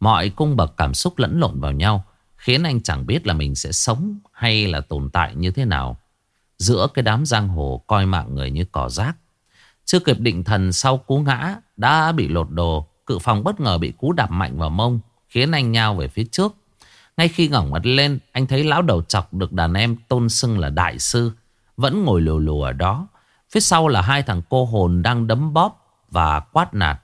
Mọi cung bậc cảm xúc lẫn lộn vào nhau. Khiến anh chẳng biết là mình sẽ sống hay là tồn tại như thế nào. Giữa cái đám giang hồ coi mạng người như cỏ rác. Chưa kịp định thần sau cú ngã đã bị lột đồ. Cự phòng bất ngờ bị cú đạp mạnh vào mông. Khiến anh nhao về phía trước. Ngay khi ngẩng mặt lên, anh thấy lão đầu chọc được đàn em tôn xưng là đại sư. Vẫn ngồi lù lù ở đó. Phía sau là hai thằng cô hồn đang đấm bóp và quát nạt.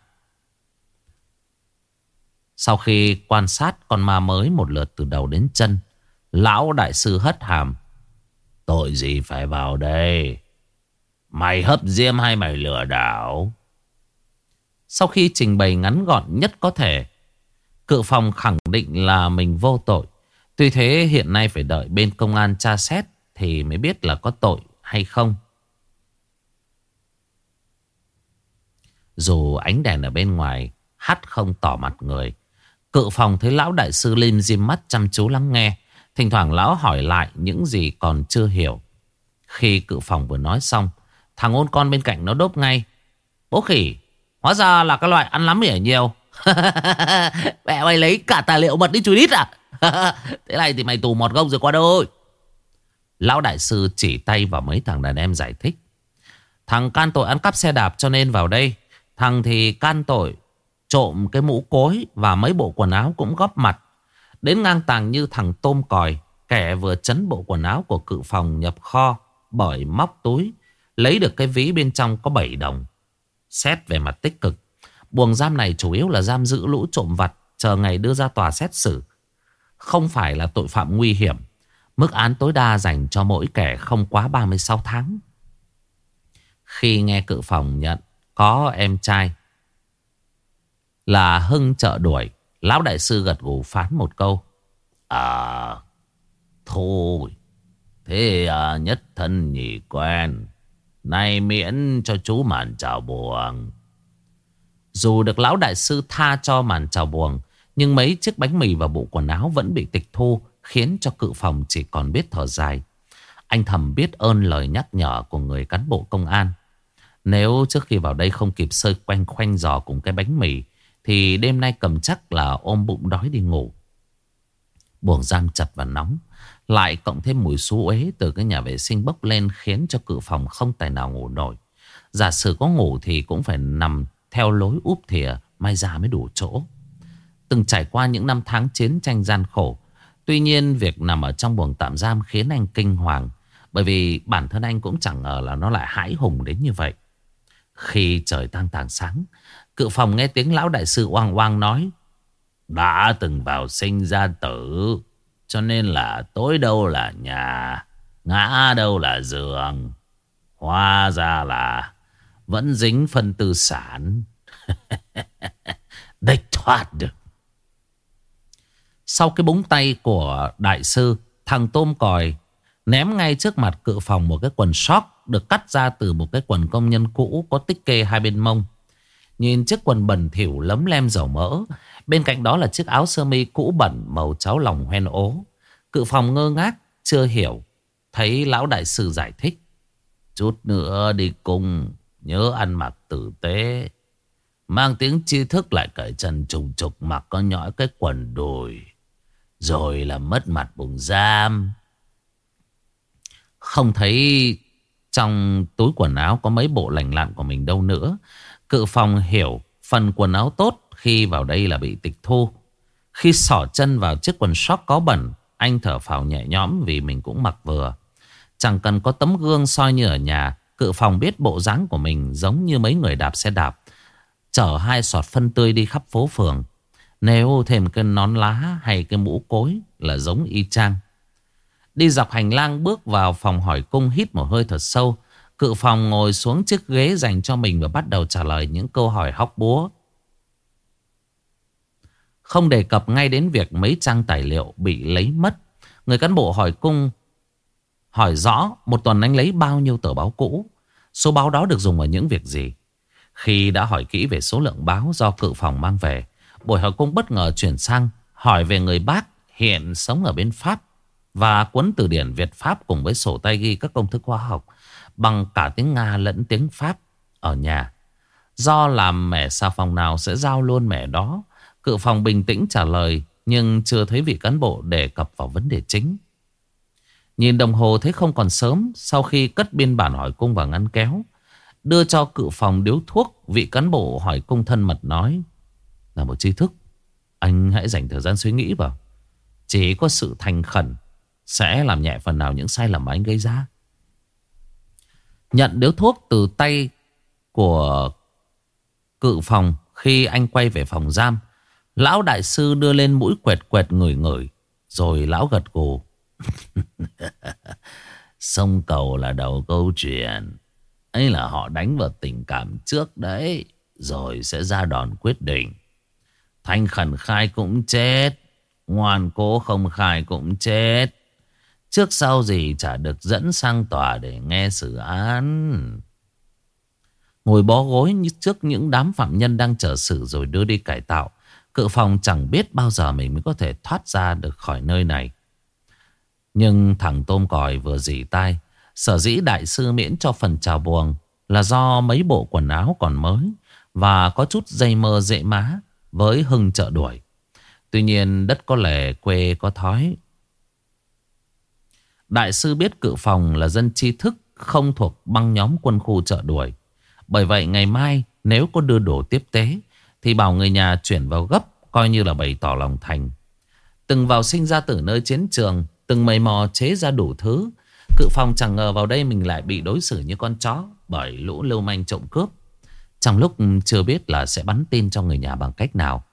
Sau khi quan sát con ma mới một lượt từ đầu đến chân, lão đại sư hất hàm. Tội gì phải vào đây? Mày hấp diêm hay mày lừa đảo? Sau khi trình bày ngắn gọn nhất có thể, cự phòng khẳng định là mình vô tội. Tuy thế hiện nay phải đợi bên công an tra xét thì mới biết là có tội hay không. Dù ánh đèn ở bên ngoài hắt không tỏ mặt người. Cự phòng thấy lão đại sư lim diêm mắt chăm chú lắng nghe. Thỉnh thoảng lão hỏi lại những gì còn chưa hiểu. Khi cự phòng vừa nói xong, thằng ôn con bên cạnh nó đốt ngay. Bố khỉ, hóa ra là cái loại ăn lắm mỉa nhiều. Mẹ mày lấy cả tài liệu mật đi chú đít à? Thế này thì mày tù một gông rồi qua đâu Lão đại sư chỉ tay vào mấy thằng đàn em giải thích. Thằng can tội ăn cắp xe đạp cho nên vào đây. Thằng thì can tội trộm cái mũ cối và mấy bộ quần áo cũng góp mặt. Đến ngang tàng như thằng tôm còi, kẻ vừa chấn bộ quần áo của cự phòng nhập kho bởi móc túi, lấy được cái ví bên trong có 7 đồng. Xét về mặt tích cực, buồng giam này chủ yếu là giam giữ lũ trộm vặt chờ ngày đưa ra tòa xét xử. Không phải là tội phạm nguy hiểm, mức án tối đa dành cho mỗi kẻ không quá 36 tháng. Khi nghe cự phòng nhận có em trai. Là Hưng trợ đuổi Lão đại sư gật gù phán một câu. À Thôi Thế à, nhất thân nhỉ quen Này miễn cho chú màn chào buồn. Dù được lão đại sư tha cho màn chào buồn Nhưng mấy chiếc bánh mì và bộ quần áo vẫn bị tịch thu Khiến cho cự phòng chỉ còn biết thở dài. Anh thầm biết ơn lời nhắc nhở của người cán bộ công an. Nếu trước khi vào đây không kịp sơi quanh khoanh giò cùng cái bánh mì, Thì đêm nay cầm chắc là ôm bụng đói đi ngủ. Buồng giam chặt và nóng, Lại cộng thêm mùi xú uế từ cái nhà vệ sinh bốc lên Khiến cho cự phòng không tài nào ngủ nổi. Giả sử có ngủ thì cũng phải nằm theo lối úp thìa, mai ra mới đủ chỗ. Từng trải qua những năm tháng chiến tranh gian khổ, Tuy nhiên việc nằm ở trong buồng tạm giam khiến anh kinh hoàng, Bởi vì bản thân anh cũng chẳng ngờ là nó lại hãi hùng đến như vậy. Khi trời tăng tàng sáng Cự phòng nghe tiếng lão đại sư oang oang nói, Đã từng vào sinh ra tử, Cho nên là tối đâu là nhà, Ngã đâu là giường. Hóa ra là Vẫn dính phân tư sản. Địch thoát được. Sau cái búng tay của đại sư, Thằng tôm còi Ném ngay trước mặt cự phòng một cái quần sóc được cắt ra từ một cái quần công nhân cũ Có tích kê hai bên mông. Nhìn chiếc quần bẩn thỉu lấm lem dầu mỡ, Bên cạnh đó là chiếc áo sơ mi cũ bẩn Màu cháo lòng hoen ố. Cự phòng ngơ ngác, chưa hiểu, Thấy lão đại sư giải thích. Chút nữa đi cùng, Nhớ ăn mặc tử tế. Mang tiếng tri thức lại cởi chân trùng trục Mặc có nhõi cái quần đùi. Rồi là mất mặt bùng giam. Không thấy trong túi quần áo có mấy bộ lành lặn của mình đâu nữa. Cự phòng hiểu phần quần áo tốt, khi vào đây là bị tịch thu. Khi sỏ chân vào chiếc quần short có bẩn, Anh thở phào nhẹ nhõm vì mình cũng mặc vừa. Chẳng cần có tấm gương soi như ở nhà, Cự phòng biết bộ dáng của mình giống như mấy người đạp xe đạp. Chở hai sọt phân tươi đi khắp phố phường. Nếu thêm cái nón lá hay cái mũ cối là giống y chang. Đi dọc hành lang bước vào phòng hỏi cung hít một hơi thật sâu. Cự phòng ngồi xuống chiếc ghế dành cho mình và bắt đầu trả lời những câu hỏi hóc búa. Không đề cập ngay đến việc mấy trang tài liệu bị lấy mất. Người cán bộ hỏi cung hỏi rõ một tuần anh lấy bao nhiêu tờ báo cũ. Số báo đó được dùng ở những việc gì. Khi đã hỏi kỹ về số lượng báo do cự phòng mang về. Buổi hỏi cung bất ngờ chuyển sang hỏi về người bác hiện sống ở bên Pháp và cuốn từ điển Việt Pháp cùng với sổ tay ghi các công thức khoa học bằng cả tiếng Nga lẫn tiếng Pháp ở nhà. Do làm mẹ xà phòng nào sẽ giao luôn mẹ đó. Cự phòng bình tĩnh trả lời, nhưng chưa thấy vị cán bộ đề cập vào vấn đề chính. Nhìn đồng hồ thấy không còn sớm, sau khi cất biên bản hỏi cung và ngăn kéo. Đưa cho cự phòng điếu thuốc, vị cán bộ hỏi cung thân mật nói. Là một tri thức Anh hãy dành thời gian suy nghĩ vào Chỉ có sự thành khẩn sẽ làm nhẹ phần nào những sai lầm mà anh gây ra Nhận điếu thuốc từ tay Của Cự phòng Khi anh quay về phòng giam, Lão đại sư đưa lên mũi quẹt quẹt ngửi ngửi, Rồi lão gật gù Sông cầu là đầu câu chuyện ấy là họ đánh vào tình cảm trước đấy, Rồi sẽ ra đòn quyết định Thanh khẩn khai cũng chết. Ngoan cố không khai cũng chết. Trước sau gì chả được dẫn sang tòa để nghe xử án. Ngồi bó gối trước những đám phạm nhân đang chờ xử rồi đưa đi cải tạo. Cự phòng chẳng biết bao giờ mình mới có thể thoát ra được khỏi nơi này. Nhưng thằng tôm còi vừa dỉ tay Sở dĩ đại sư miễn cho phần chào buồng là do mấy bộ quần áo còn mới và có chút dây mơ dễ má với Hưng chợ đuổi. Tuy nhiên đất có lẻ quê có thói. Đại sư biết cự phòng là dân tri thức không thuộc băng nhóm quân khu chợ đuổi. Bởi vậy ngày mai nếu có đưa đồ tiếp tế thì bảo người nhà chuyển vào gấp coi như là bày tỏ lòng thành. Từng vào sinh ra từ nơi chiến trường, từng mầy mò chế ra đủ thứ. Cự phòng chẳng ngờ vào đây mình lại bị đối xử như con chó bởi lũ lưu manh trộm cướp. Trong lúc chưa biết là sẽ bắn tin cho người nhà bằng cách nào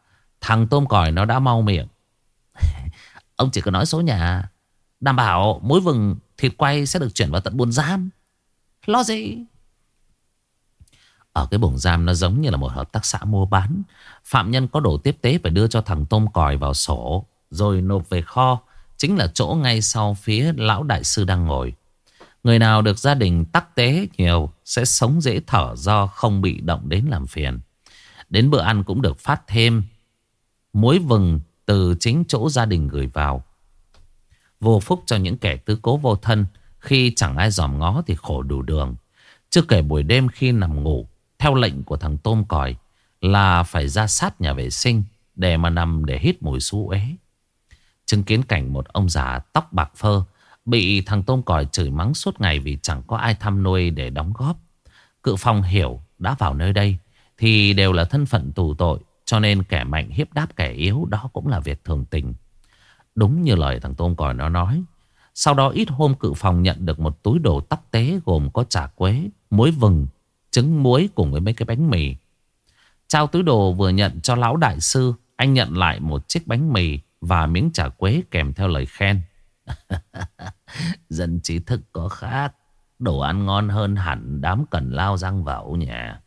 Thằng tôm còi nó đã mau miệng Ông chỉ cần nói số nhà Đảm bảo mối vừng thịt quay sẽ được chuyển vào tận buôn giam. Lo gì? Ở cái buồng giam nó giống như là một hợp tác xã mua bán. Phạm nhân có đồ tiếp tế phải đưa cho thằng tôm còi vào sổ, Rồi nộp về kho. Chính là chỗ ngay sau phía lão đại sư đang ngồi. Người nào được gia đình tắc tế nhiều Sẽ sống dễ thở do không bị động đến làm phiền. Đến bữa ăn cũng được phát thêm. Muối vừng từ chính chỗ gia đình gửi vào. Vô phúc cho những kẻ tứ cố vô thân, Khi chẳng ai dòm ngó thì khổ đủ đường. Chưa kể buổi đêm khi nằm ngủ, Theo lệnh của thằng Tôm Còi, Là phải ra sát nhà vệ sinh Để mà nằm để hít mùi xú uế. Chứng kiến cảnh một ông già tóc bạc phơ Bị thằng Tôm Còi chửi mắng suốt ngày Vì chẳng có ai thăm nuôi để đóng góp. Cự phong hiểu đã vào nơi đây Thì đều là thân phận tù tội, Cho nên kẻ mạnh hiếp đáp kẻ yếu Đó cũng là việc thường tình. Đúng như lời thằng Tôm Còi nó nói. Sau đó ít hôm cự phòng nhận được một túi đồ tắc tế Gồm có chả quế, muối vừng, trứng muối cùng với mấy cái bánh mì. Trao túi đồ vừa nhận cho lão đại sư Anh nhận lại một chiếc bánh mì Và miếng chả quế kèm theo lời khen. Dân trí thức có khác Đồ ăn ngon hơn hẳn đám cần lao răng vào nhà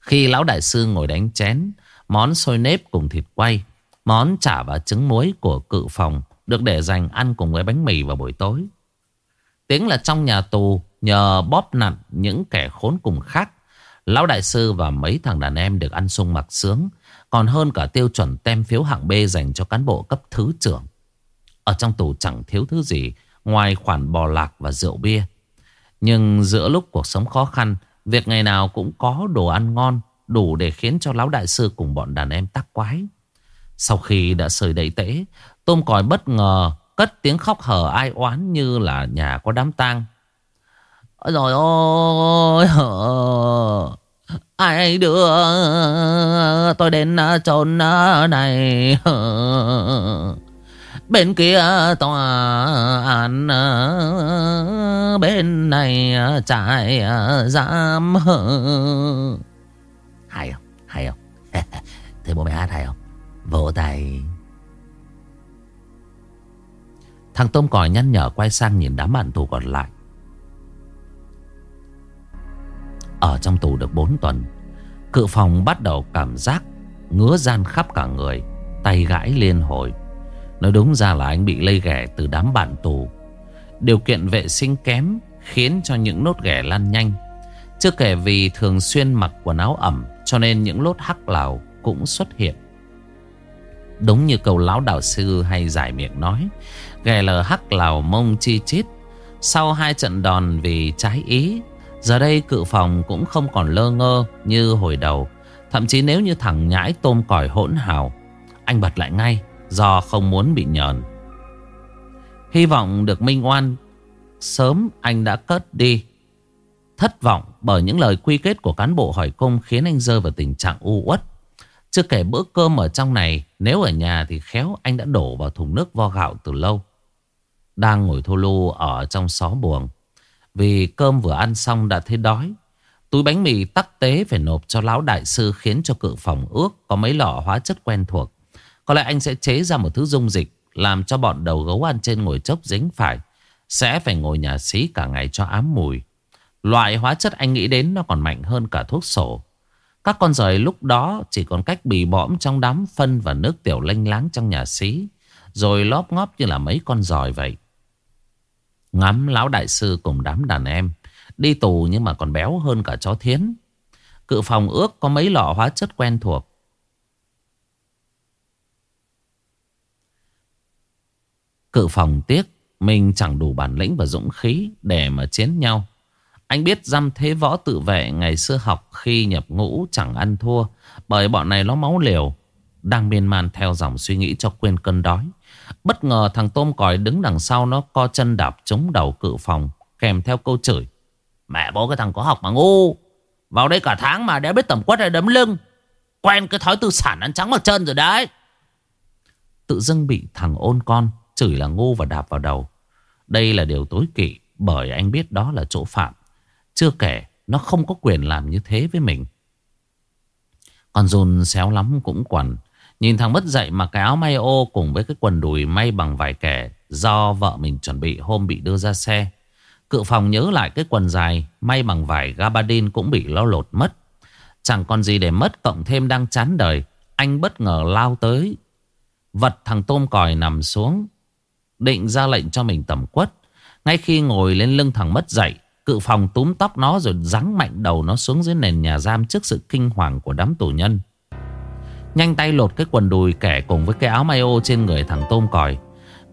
Khi lão đại sư ngồi đánh chén Món xôi nếp cùng thịt quay Món chả và trứng muối của cự phòng Được để dành ăn cùng với bánh mì vào buổi tối. Tiếng là trong nhà tù Nhờ bóp nặn những kẻ khốn cùng khác. Lão đại sư và mấy thằng đàn em được ăn sung mặc sướng, Còn hơn cả tiêu chuẩn tem phiếu hạng B dành cho cán bộ cấp thứ trưởng. Ở trong tù chẳng thiếu thứ gì Ngoài khoản bò lạc và rượu bia. Nhưng giữa lúc cuộc sống khó khăn, Việc ngày nào cũng có đồ ăn ngon Đủ để khiến cho lão đại sư cùng bọn đàn em tắc quái sau khi đã sơi đầy tễ, Tôm còi bất ngờ Cất tiếng khóc hở ai oán như là nhà có đám tang Rồi ôi Ai đưa tôi đến chốn này Bên kia tòa án, Bên này trại giam Hay không? Hay không? thế bố mẹ hát hay không? Vỗ tay. Thằng Tôm còi nhăn nhở quay sang nhìn đám bạn tù còn lại. Ở trong tù được 4 tuần, Cự phòng bắt đầu cảm giác Ngứa gian khắp cả người, Tay gãi liên hồi. Nói đúng ra là anh bị lây ghẻ từ đám bạn tù. Điều kiện vệ sinh kém Khiến cho những nốt ghẻ lan nhanh. Chưa kể vì thường xuyên mặc quần áo ẩm, Cho nên những lốt hắc lào cũng xuất hiện. Đúng như câu lão đạo sư hay giải miệng nói Ghè lờ hắc lào mông chi chít. Sau hai trận đòn vì trái ý, Giờ đây cự phòng cũng không còn lơ ngơ như hồi đầu. Thậm chí nếu như thằng nhãi tôm còi hỗn hào, Anh bật lại ngay, do không muốn bị nhờn. Hy vọng được minh oan, Sớm anh đã cất đi. Thất vọng bởi những lời quy kết của cán bộ hỏi cung Khiến anh rơi vào tình trạng u uất chưa kể bữa cơm ở trong này, Nếu ở nhà thì khéo anh đã đổ vào thùng nước vo gạo từ lâu. Đang ngồi thô lô ở trong xó buồng. Vì cơm vừa ăn xong đã thấy đói, Túi bánh mì tắc tế phải nộp cho lão đại sư Khiến cho cự phòng ước có mấy lọ hóa chất quen thuộc. Có lẽ anh sẽ chế ra một thứ dung dịch, Làm cho bọn đầu gấu ăn trên ngồi chốc dính phải. Sẽ phải ngồi nhà xí cả ngày cho ám mùi. Loại hóa chất anh nghĩ đến nó còn mạnh hơn cả thuốc sổ các con rời lúc đó chỉ còn cách bì bõm trong đám phân và nước tiểu lanh láng trong nhà xí. Rồi lóp ngóp như là mấy con giòi vậy. Ngắm lão đại sư cùng đám đàn em. Đi tù nhưng mà còn béo hơn cả chó thiến. Cự phòng ước có mấy lọ hóa chất quen thuộc. Cự phòng tiếc, mình chẳng đủ bản lĩnh và dũng khí để mà chiến nhau. Anh biết dăm thế võ tự vệ ngày xưa học khi nhập ngũ chẳng ăn thua. Bởi bọn này nó máu liều. Đang miên man theo dòng suy nghĩ cho quên cơn đói. Bất ngờ thằng tôm còi đứng đằng sau nó co chân đạp trúng đầu cự phòng. Kèm theo câu chửi. Mẹ bố, cái thằng có học mà ngu. Vào đây cả tháng mà đéo biết tầm quất hay đấm lưng. Quen cái thói tư sản ăn trắng mặt chân rồi đấy. Tự dưng bị thằng ôn con chửi là ngu và đạp vào đầu. Đây là điều tối kỵ, bởi anh biết đó là chỗ phạm. Chưa kể, nó không có quyền làm như thế với mình. Con dồn xéo lắm cũng quần Nhìn thằng mất dậy mà cái áo may ô cùng với cái quần đùi may bằng vải kẻ Do vợ mình chuẩn bị hôm bị đưa ra xe. Cự phòng nhớ lại cái quần dài may bằng vải gabardine cũng bị lo lột mất. Chẳng còn gì để mất, cộng thêm đang chán đời, Anh bất ngờ lao tới. Vật thằng tôm còi nằm xuống, Định ra lệnh cho mình tầm quất. Ngay khi ngồi lên lưng thằng mất dậy Cự phòng túm tóc nó rồi giáng mạnh đầu nó xuống dưới nền nhà giam Trước sự kinh hoàng của đám tù nhân. Nhanh tay lột cái quần đùi kẻ cùng với cái áo mayo trên người thằng tôm còi.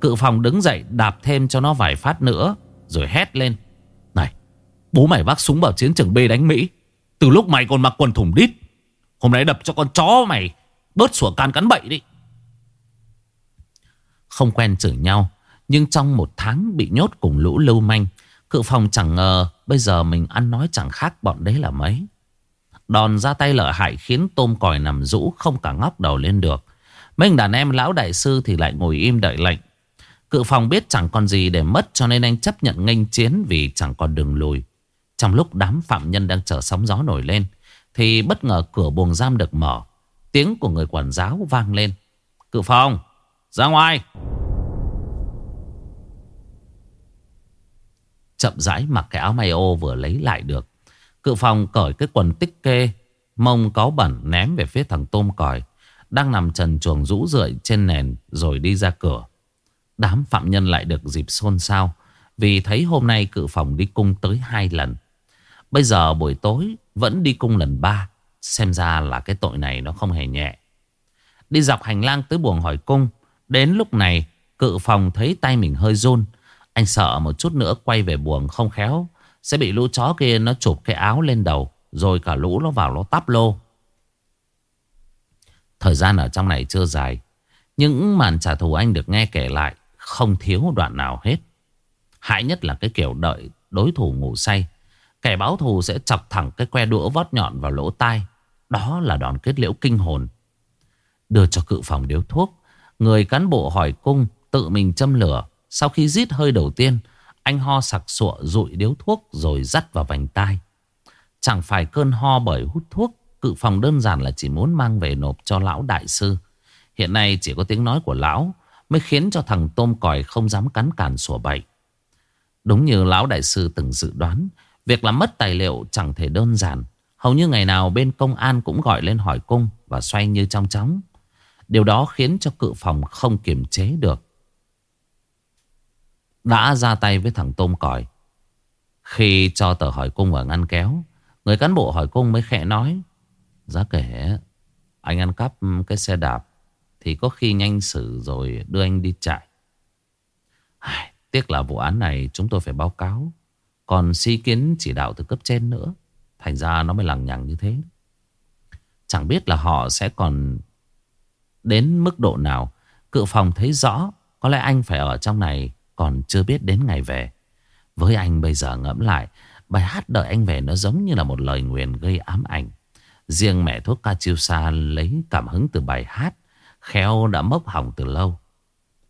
Cự phòng đứng dậy đạp thêm cho nó vài phát nữa, Rồi hét lên. Này, bố mày vác súng vào chiến trường B đánh Mỹ. Từ lúc mày còn mặc quần thủng đít, Hôm nay đập cho con chó mày, Bớt sủa can cắn bậy đi. Không quen chửi nhau, Nhưng trong một tháng bị nhốt cùng lũ lưu manh Cự phòng chẳng ngờ Bây giờ mình ăn nói chẳng khác bọn đấy là mấy Đòn ra tay lợi hại khiến tôm còi nằm rũ không cả ngóc đầu lên được. Mình đàn em lão đại sư thì lại ngồi im đợi lệnh. Cự phòng biết chẳng còn gì để mất cho nên anh chấp nhận nghênh chiến vì chẳng còn đường lùi. Trong lúc đám phạm nhân đang chờ sóng gió nổi lên thì bất ngờ cửa buồng giam được mở. Tiếng của người quản giáo vang lên. Cự phòng, ra ngoài. Chậm rãi mặc cái áo may ô vừa lấy lại được. Cự phòng cởi cái quần tích kê, Mông có bẩn ném về phía thằng tôm còi, Đang nằm trần chuồng rũ rượi trên nền Rồi đi ra cửa. Đám phạm nhân lại được dịp xôn xao, Vì thấy hôm nay cự phòng đi cung tới hai lần. Bây giờ buổi tối Vẫn đi cung lần ba, Xem ra là cái tội này nó không hề nhẹ. Đi dọc hành lang tới buồng hỏi cung, Đến lúc này, Cự phòng thấy tay mình hơi run anh sợ một chút nữa quay về buồng không khéo. Sẽ bị lũ chó kia nó chụp cái áo lên đầu, Rồi cả lũ nó vào nó tắp lô. Thời gian ở trong này chưa dài. Những màn trả thù anh được nghe kể lại Không thiếu đoạn nào hết. Hại nhất là cái kiểu đợi đối thủ ngủ say. Kẻ báo thù sẽ chọc thẳng cái que đũa vót nhọn vào lỗ tai. Đó là đòn kết liễu kinh hồn. Đưa cho cự phòng điếu thuốc. Người cán bộ hỏi cung Tự mình châm lửa. Sau khi rít hơi đầu tiên anh ho sặc sụa rụi điếu thuốc rồi dắt vào vành tai. Chẳng phải cơn ho bởi hút thuốc, cự phòng đơn giản là chỉ muốn mang về nộp cho lão đại sư. Hiện nay chỉ có tiếng nói của lão mới khiến cho thằng tôm còi không dám cắn cản sủa bậy. Đúng như lão đại sư từng dự đoán, việc làm mất tài liệu chẳng thể đơn giản. Hầu như ngày nào bên công an cũng gọi lên hỏi cung và xoay như trong chóng. Điều đó khiến cho cự phòng không kiềm chế được đã ra tay với thằng tôm còi. Khi cho tờ hỏi cung ở ngăn kéo, người cán bộ hỏi cung mới khẽ nói. Giá kể, anh ăn cắp cái xe đạp thì có khi nhanh xử rồi đưa anh đi chạy. Ai, tiếc là vụ án này chúng tôi phải báo cáo. Còn si kiến chỉ đạo từ cấp trên nữa. Thành ra nó mới lằng nhằng như thế. Chẳng biết là họ sẽ còn đến mức độ nào. Cự phòng thấy rõ. Có lẽ anh phải ở trong này còn chưa biết đến ngày về. Với anh bây giờ ngẫm lại, Bài hát đợi anh về nó giống như là một lời nguyền gây ám ảnh. Riêng mẹ thuốc ca chiêu xa lấy cảm hứng từ bài hát Khéo đã mốc hỏng từ lâu.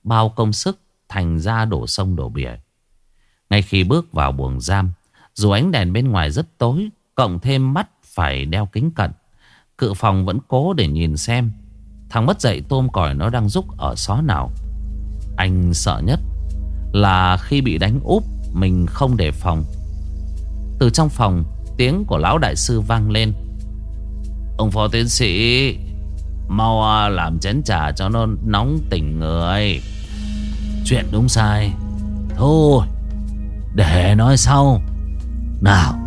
Bao công sức thành ra đổ sông đổ bìa. Ngay khi bước vào buồng giam, Dù ánh đèn bên ngoài rất tối, Cộng thêm mắt phải đeo kính cận, Cự phòng vẫn cố để nhìn xem Thằng mất dậy tôm còi nó đang rúc ở xó nào. Anh sợ nhất là khi bị đánh úp, mình không đề phòng. Từ trong phòng, tiếng của lão đại sư vang lên. Ông phó tiến sĩ, mau à, làm chén trà cho nó nóng tỉnh người. Chuyện đúng sai. Thôi, để nói sau. Nào